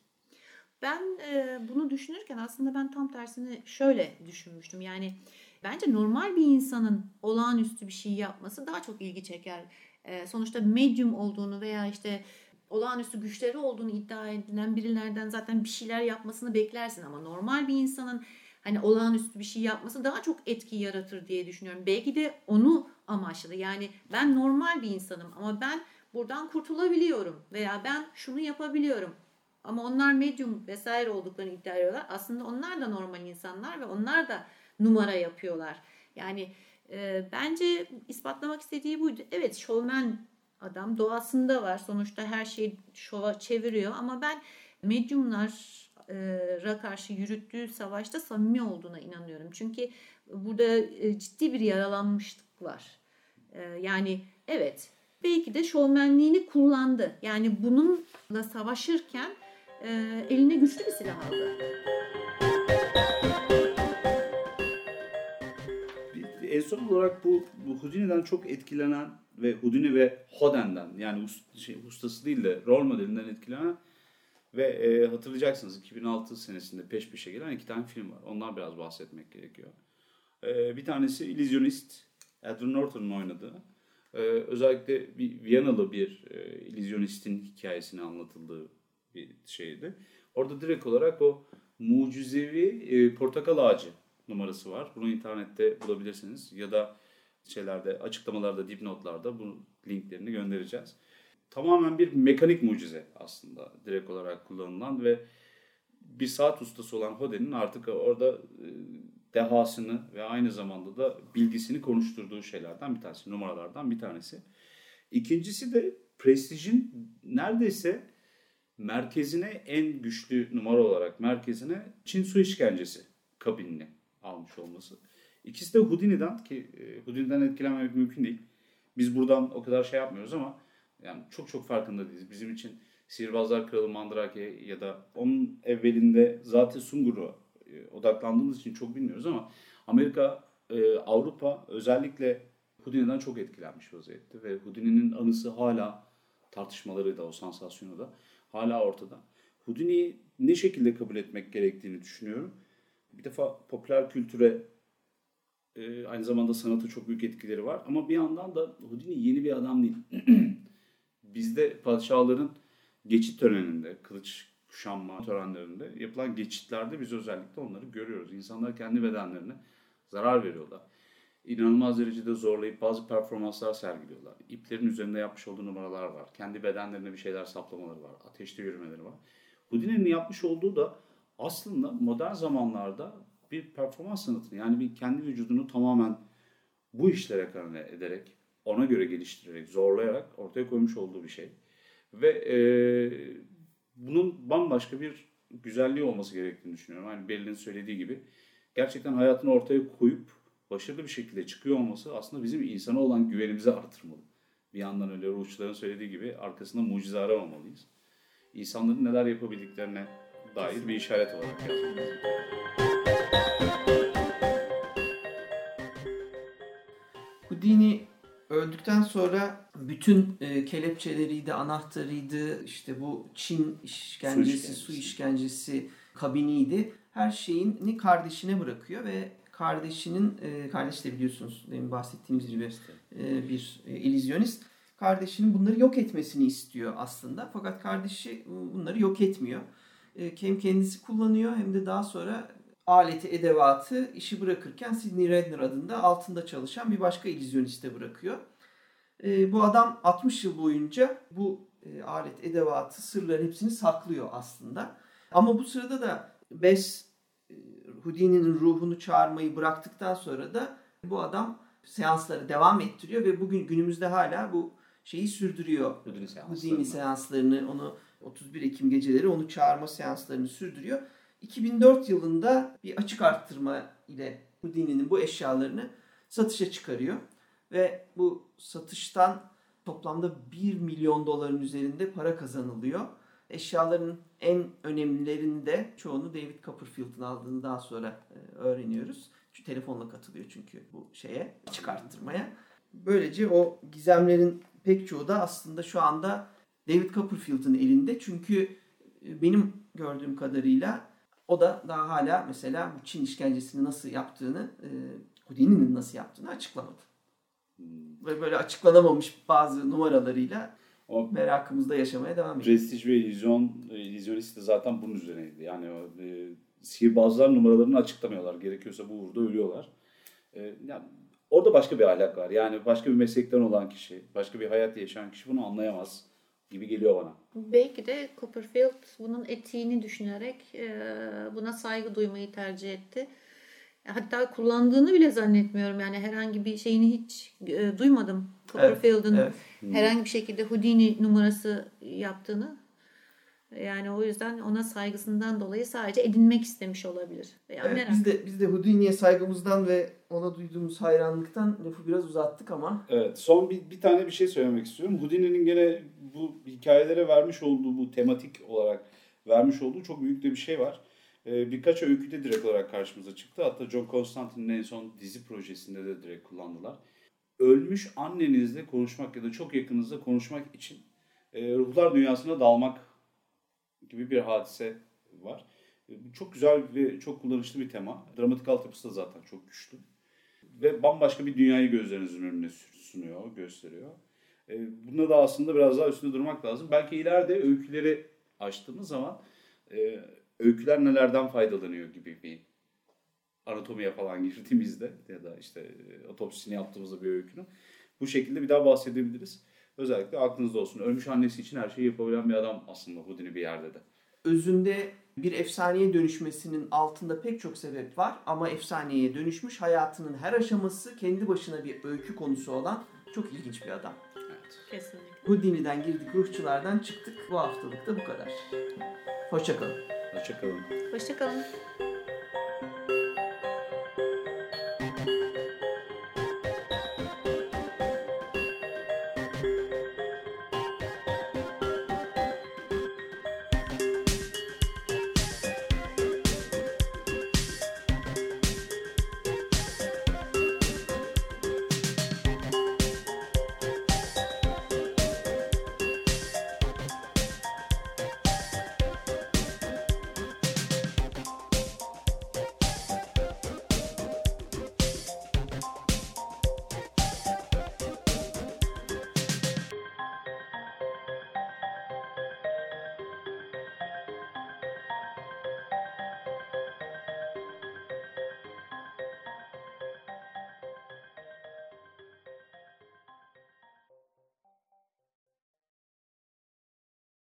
Ben e, bunu düşünürken aslında ben tam tersini şöyle düşünmüştüm. Yani bence normal bir insanın olağanüstü bir şey yapması daha çok ilgi çeker. E, sonuçta medyum olduğunu veya işte olağanüstü güçleri olduğunu iddia edilen birilerden zaten bir şeyler yapmasını beklersin ama normal bir insanın hani olağanüstü bir şey yapması daha çok etki yaratır diye düşünüyorum. Belki de onu amaçladı. Yani ben normal bir insanım ama ben buradan kurtulabiliyorum veya ben şunu yapabiliyorum. Ama onlar medyum vesaire olduklarını iddia ediyorlar. Aslında onlar da normal insanlar ve onlar da numara yapıyorlar. Yani e, bence ispatlamak istediği buydu. Evet şovmen adam doğasında var. Sonuçta her şeyi şova çeviriyor ama ben medyumlara karşı yürüttüğü savaşta samimi olduğuna inanıyorum. Çünkü burada e, ciddi bir yaralanmışlık var. E, yani evet belki de şovmenliğini kullandı. Yani bununla savaşırken e, eline güçlü bir silah aldı. En son olarak bu, bu Houdini'den çok etkilenen ve Houdini ve Hoden'den yani şey, ustası değil de rol modelinden etkilenen ve e, hatırlayacaksınız 2006 senesinde peş peşe gelen iki tane film var. Ondan biraz bahsetmek gerekiyor. E, bir tanesi İllüzyonist, Edward Norton'un oynadığı. E, özellikle bir Viyanalı bir e, illüzyonistin hikayesini anlatıldığı bir şeydi. Orada direkt olarak o mucizevi e, portakal ağacı numarası var. Bunu internette bulabilirsiniz ya da şeylerde açıklamalarda dipnotlarda bu linklerini göndereceğiz. Tamamen bir mekanik mucize aslında direkt olarak kullanılan ve bir saat ustası olan Hode'nin artık orada e, dehasını ve aynı zamanda da bilgisini konuşturduğu şeylerden bir tanesi, numaralardan bir tanesi. İkincisi de prestijin neredeyse merkezine en güçlü numara olarak merkezine Çin su işkencesi kabinini almış olması. İkisi de Houdini'den ki e, Houdini'den etkilenmemek mümkün değil. Biz buradan o kadar şey yapmıyoruz ama yani çok çok farkında değiliz. Bizim için Sihirbazlar Kralı Mandrake ya da onun evvelinde zaten Sungur'u e, odaklandığımız için çok bilmiyoruz ama Amerika, e, Avrupa özellikle Houdini'den çok etkilenmiş vaziyette ve Houdini'nin anısı hala tartışmaları da o sansasyonu da hala ortada. Houdini'yi ne şekilde kabul etmek gerektiğini düşünüyorum. Bir defa popüler kültüre e, aynı zamanda sanata çok büyük etkileri var. Ama bir yandan da Houdini yeni bir adam değil. Bizde padişahların geçit töreninde, kılıç kuşanma törenlerinde yapılan geçitlerde biz özellikle onları görüyoruz. İnsanlar kendi bedenlerine zarar veriyorlar. İnanılmaz derecede zorlayıp bazı performanslar sergiliyorlar. İplerin üzerinde yapmış olduğu numaralar var. Kendi bedenlerine bir şeyler saplamaları var. Ateşte yürümeleri var. Houdini'nin yapmış olduğu da aslında modern zamanlarda bir performans sanatını yani bir kendi vücudunu tamamen bu işlere kanale ederek ona göre geliştirerek, zorlayarak ortaya koymuş olduğu bir şey. Ve e, bunun bambaşka bir güzelliği olması gerektiğini düşünüyorum. Hani Berlin'in söylediği gibi gerçekten hayatını ortaya koyup başarılı bir şekilde çıkıyor olması aslında bizim insana olan güvenimizi artırmalı. Bir yandan öyle ruhçuların söylediği gibi arkasında mucize aramamalıyız. İnsanların neler yapabildiklerine dair bir işaret olarak yazmalıyız. Öldükten sonra bütün e, kelepçeleriydi, anahtarıydı, işte bu Çin işkencesi, su işkencesi, su işkencesi kabiniydi. Her şeyini kardeşine bırakıyor ve kardeşinin, e, kardeş de biliyorsunuz demin bahsettiğimiz gibi e, bir e, illüzyonist. Kardeşinin bunları yok etmesini istiyor aslında. Fakat kardeşi bunları yok etmiyor. E, hem kendisi kullanıyor hem de daha sonra aleti, edevatı işi bırakırken Sidney Redner adında altında çalışan bir başka illüzyoniste bırakıyor. E, bu adam 60 yıl boyunca bu e, alet, edevatı, sırların hepsini saklıyor aslında. Ama bu sırada da Bess e, Houdini'nin ruhunu çağırmayı bıraktıktan sonra da bu adam seansları devam ettiriyor ve bugün günümüzde hala bu şeyi sürdürüyor. Houdini seanslarını. Houdini seanslarını, onu 31 Ekim geceleri onu çağırma seanslarını sürdürüyor. 2004 yılında bir açık arttırma ile Houdini'nin bu eşyalarını satışa çıkarıyor. Ve bu satıştan toplamda 1 milyon doların üzerinde para kazanılıyor. Eşyaların en önemlilerinde çoğunu David Copperfield'ın aldığını daha sonra e, öğreniyoruz. Çünkü telefonla katılıyor çünkü bu şeye çıkarttırmaya. Böylece o gizemlerin pek çoğu da aslında şu anda David Copperfield'ın elinde. Çünkü e, benim gördüğüm kadarıyla o da daha hala mesela bu Çin işkencesini nasıl yaptığını, e, Houdini'nin nasıl yaptığını açıklamadı. Ve böyle açıklanamamış bazı numaralarıyla O merakımızda yaşamaya devam ediyoruz. prestij ve illüzyon, illüzyonist de zaten bunun üzerineydi. Yani o, e, sihirbazlar numaralarını açıklamıyorlar. Gerekiyorsa bu uğurda ölüyorlar. E, yani orada başka bir ahlak var. Yani başka bir meslekten olan kişi, başka bir hayat yaşayan kişi bunu anlayamaz gibi geliyor bana. Belki de Copperfield bunun etiğini düşünerek e, buna saygı duymayı tercih etti. Hatta kullandığını bile zannetmiyorum. Yani herhangi bir şeyini hiç e, duymadım. Copperfield'ın evet. herhangi bir şekilde Houdini numarası yaptığını. Yani o yüzden ona saygısından dolayı sadece edinmek istemiş olabilir. Veya Evet, merak. biz de biz de Houdini'ye saygımızdan ve ona duyduğumuz hayranlıktan lafı biraz uzattık ama Evet, son bir, bir tane bir şey söylemek istiyorum. Houdini'nin gene bu hikayelere vermiş olduğu, bu tematik olarak vermiş olduğu çok büyük de bir şey var. Ee, birkaç öyküde direkt olarak karşımıza çıktı. Hatta John Constantine'in en son dizi projesinde de direkt kullandılar. Ölmüş annenizle konuşmak ya da çok yakınınızla konuşmak için e, ruhlar dünyasına dalmak gibi bir hadise var. E, çok güzel ve çok kullanışlı bir tema. Dramatik altyapısı da zaten çok güçlü. Ve bambaşka bir dünyayı gözlerinizin önüne sunuyor, gösteriyor. E, bunda da aslında biraz daha üstünde durmak lazım. Belki ileride öyküleri açtığımız zaman öyküler nelerden faydalanıyor gibi bir anatomiye falan girdiğimizde ya da işte e, otopsisini yaptığımızda bir öykünün bu şekilde bir daha bahsedebiliriz. Özellikle aklınızda olsun. Ölmüş annesi için her şeyi yapabilen bir adam aslında Houdini bir yerde de. Özünde bir efsaneye dönüşmesinin altında pek çok sebep var ama efsaneye dönüşmüş hayatının her aşaması kendi başına bir öykü konusu olan çok ilginç bir adam. Evet. Kesinlikle. Houdini'den girdik, ruhçulardan çıktık. Bu haftalık da bu kadar. Hoşçakalın. Hoşçakalın. Hoşçakalın.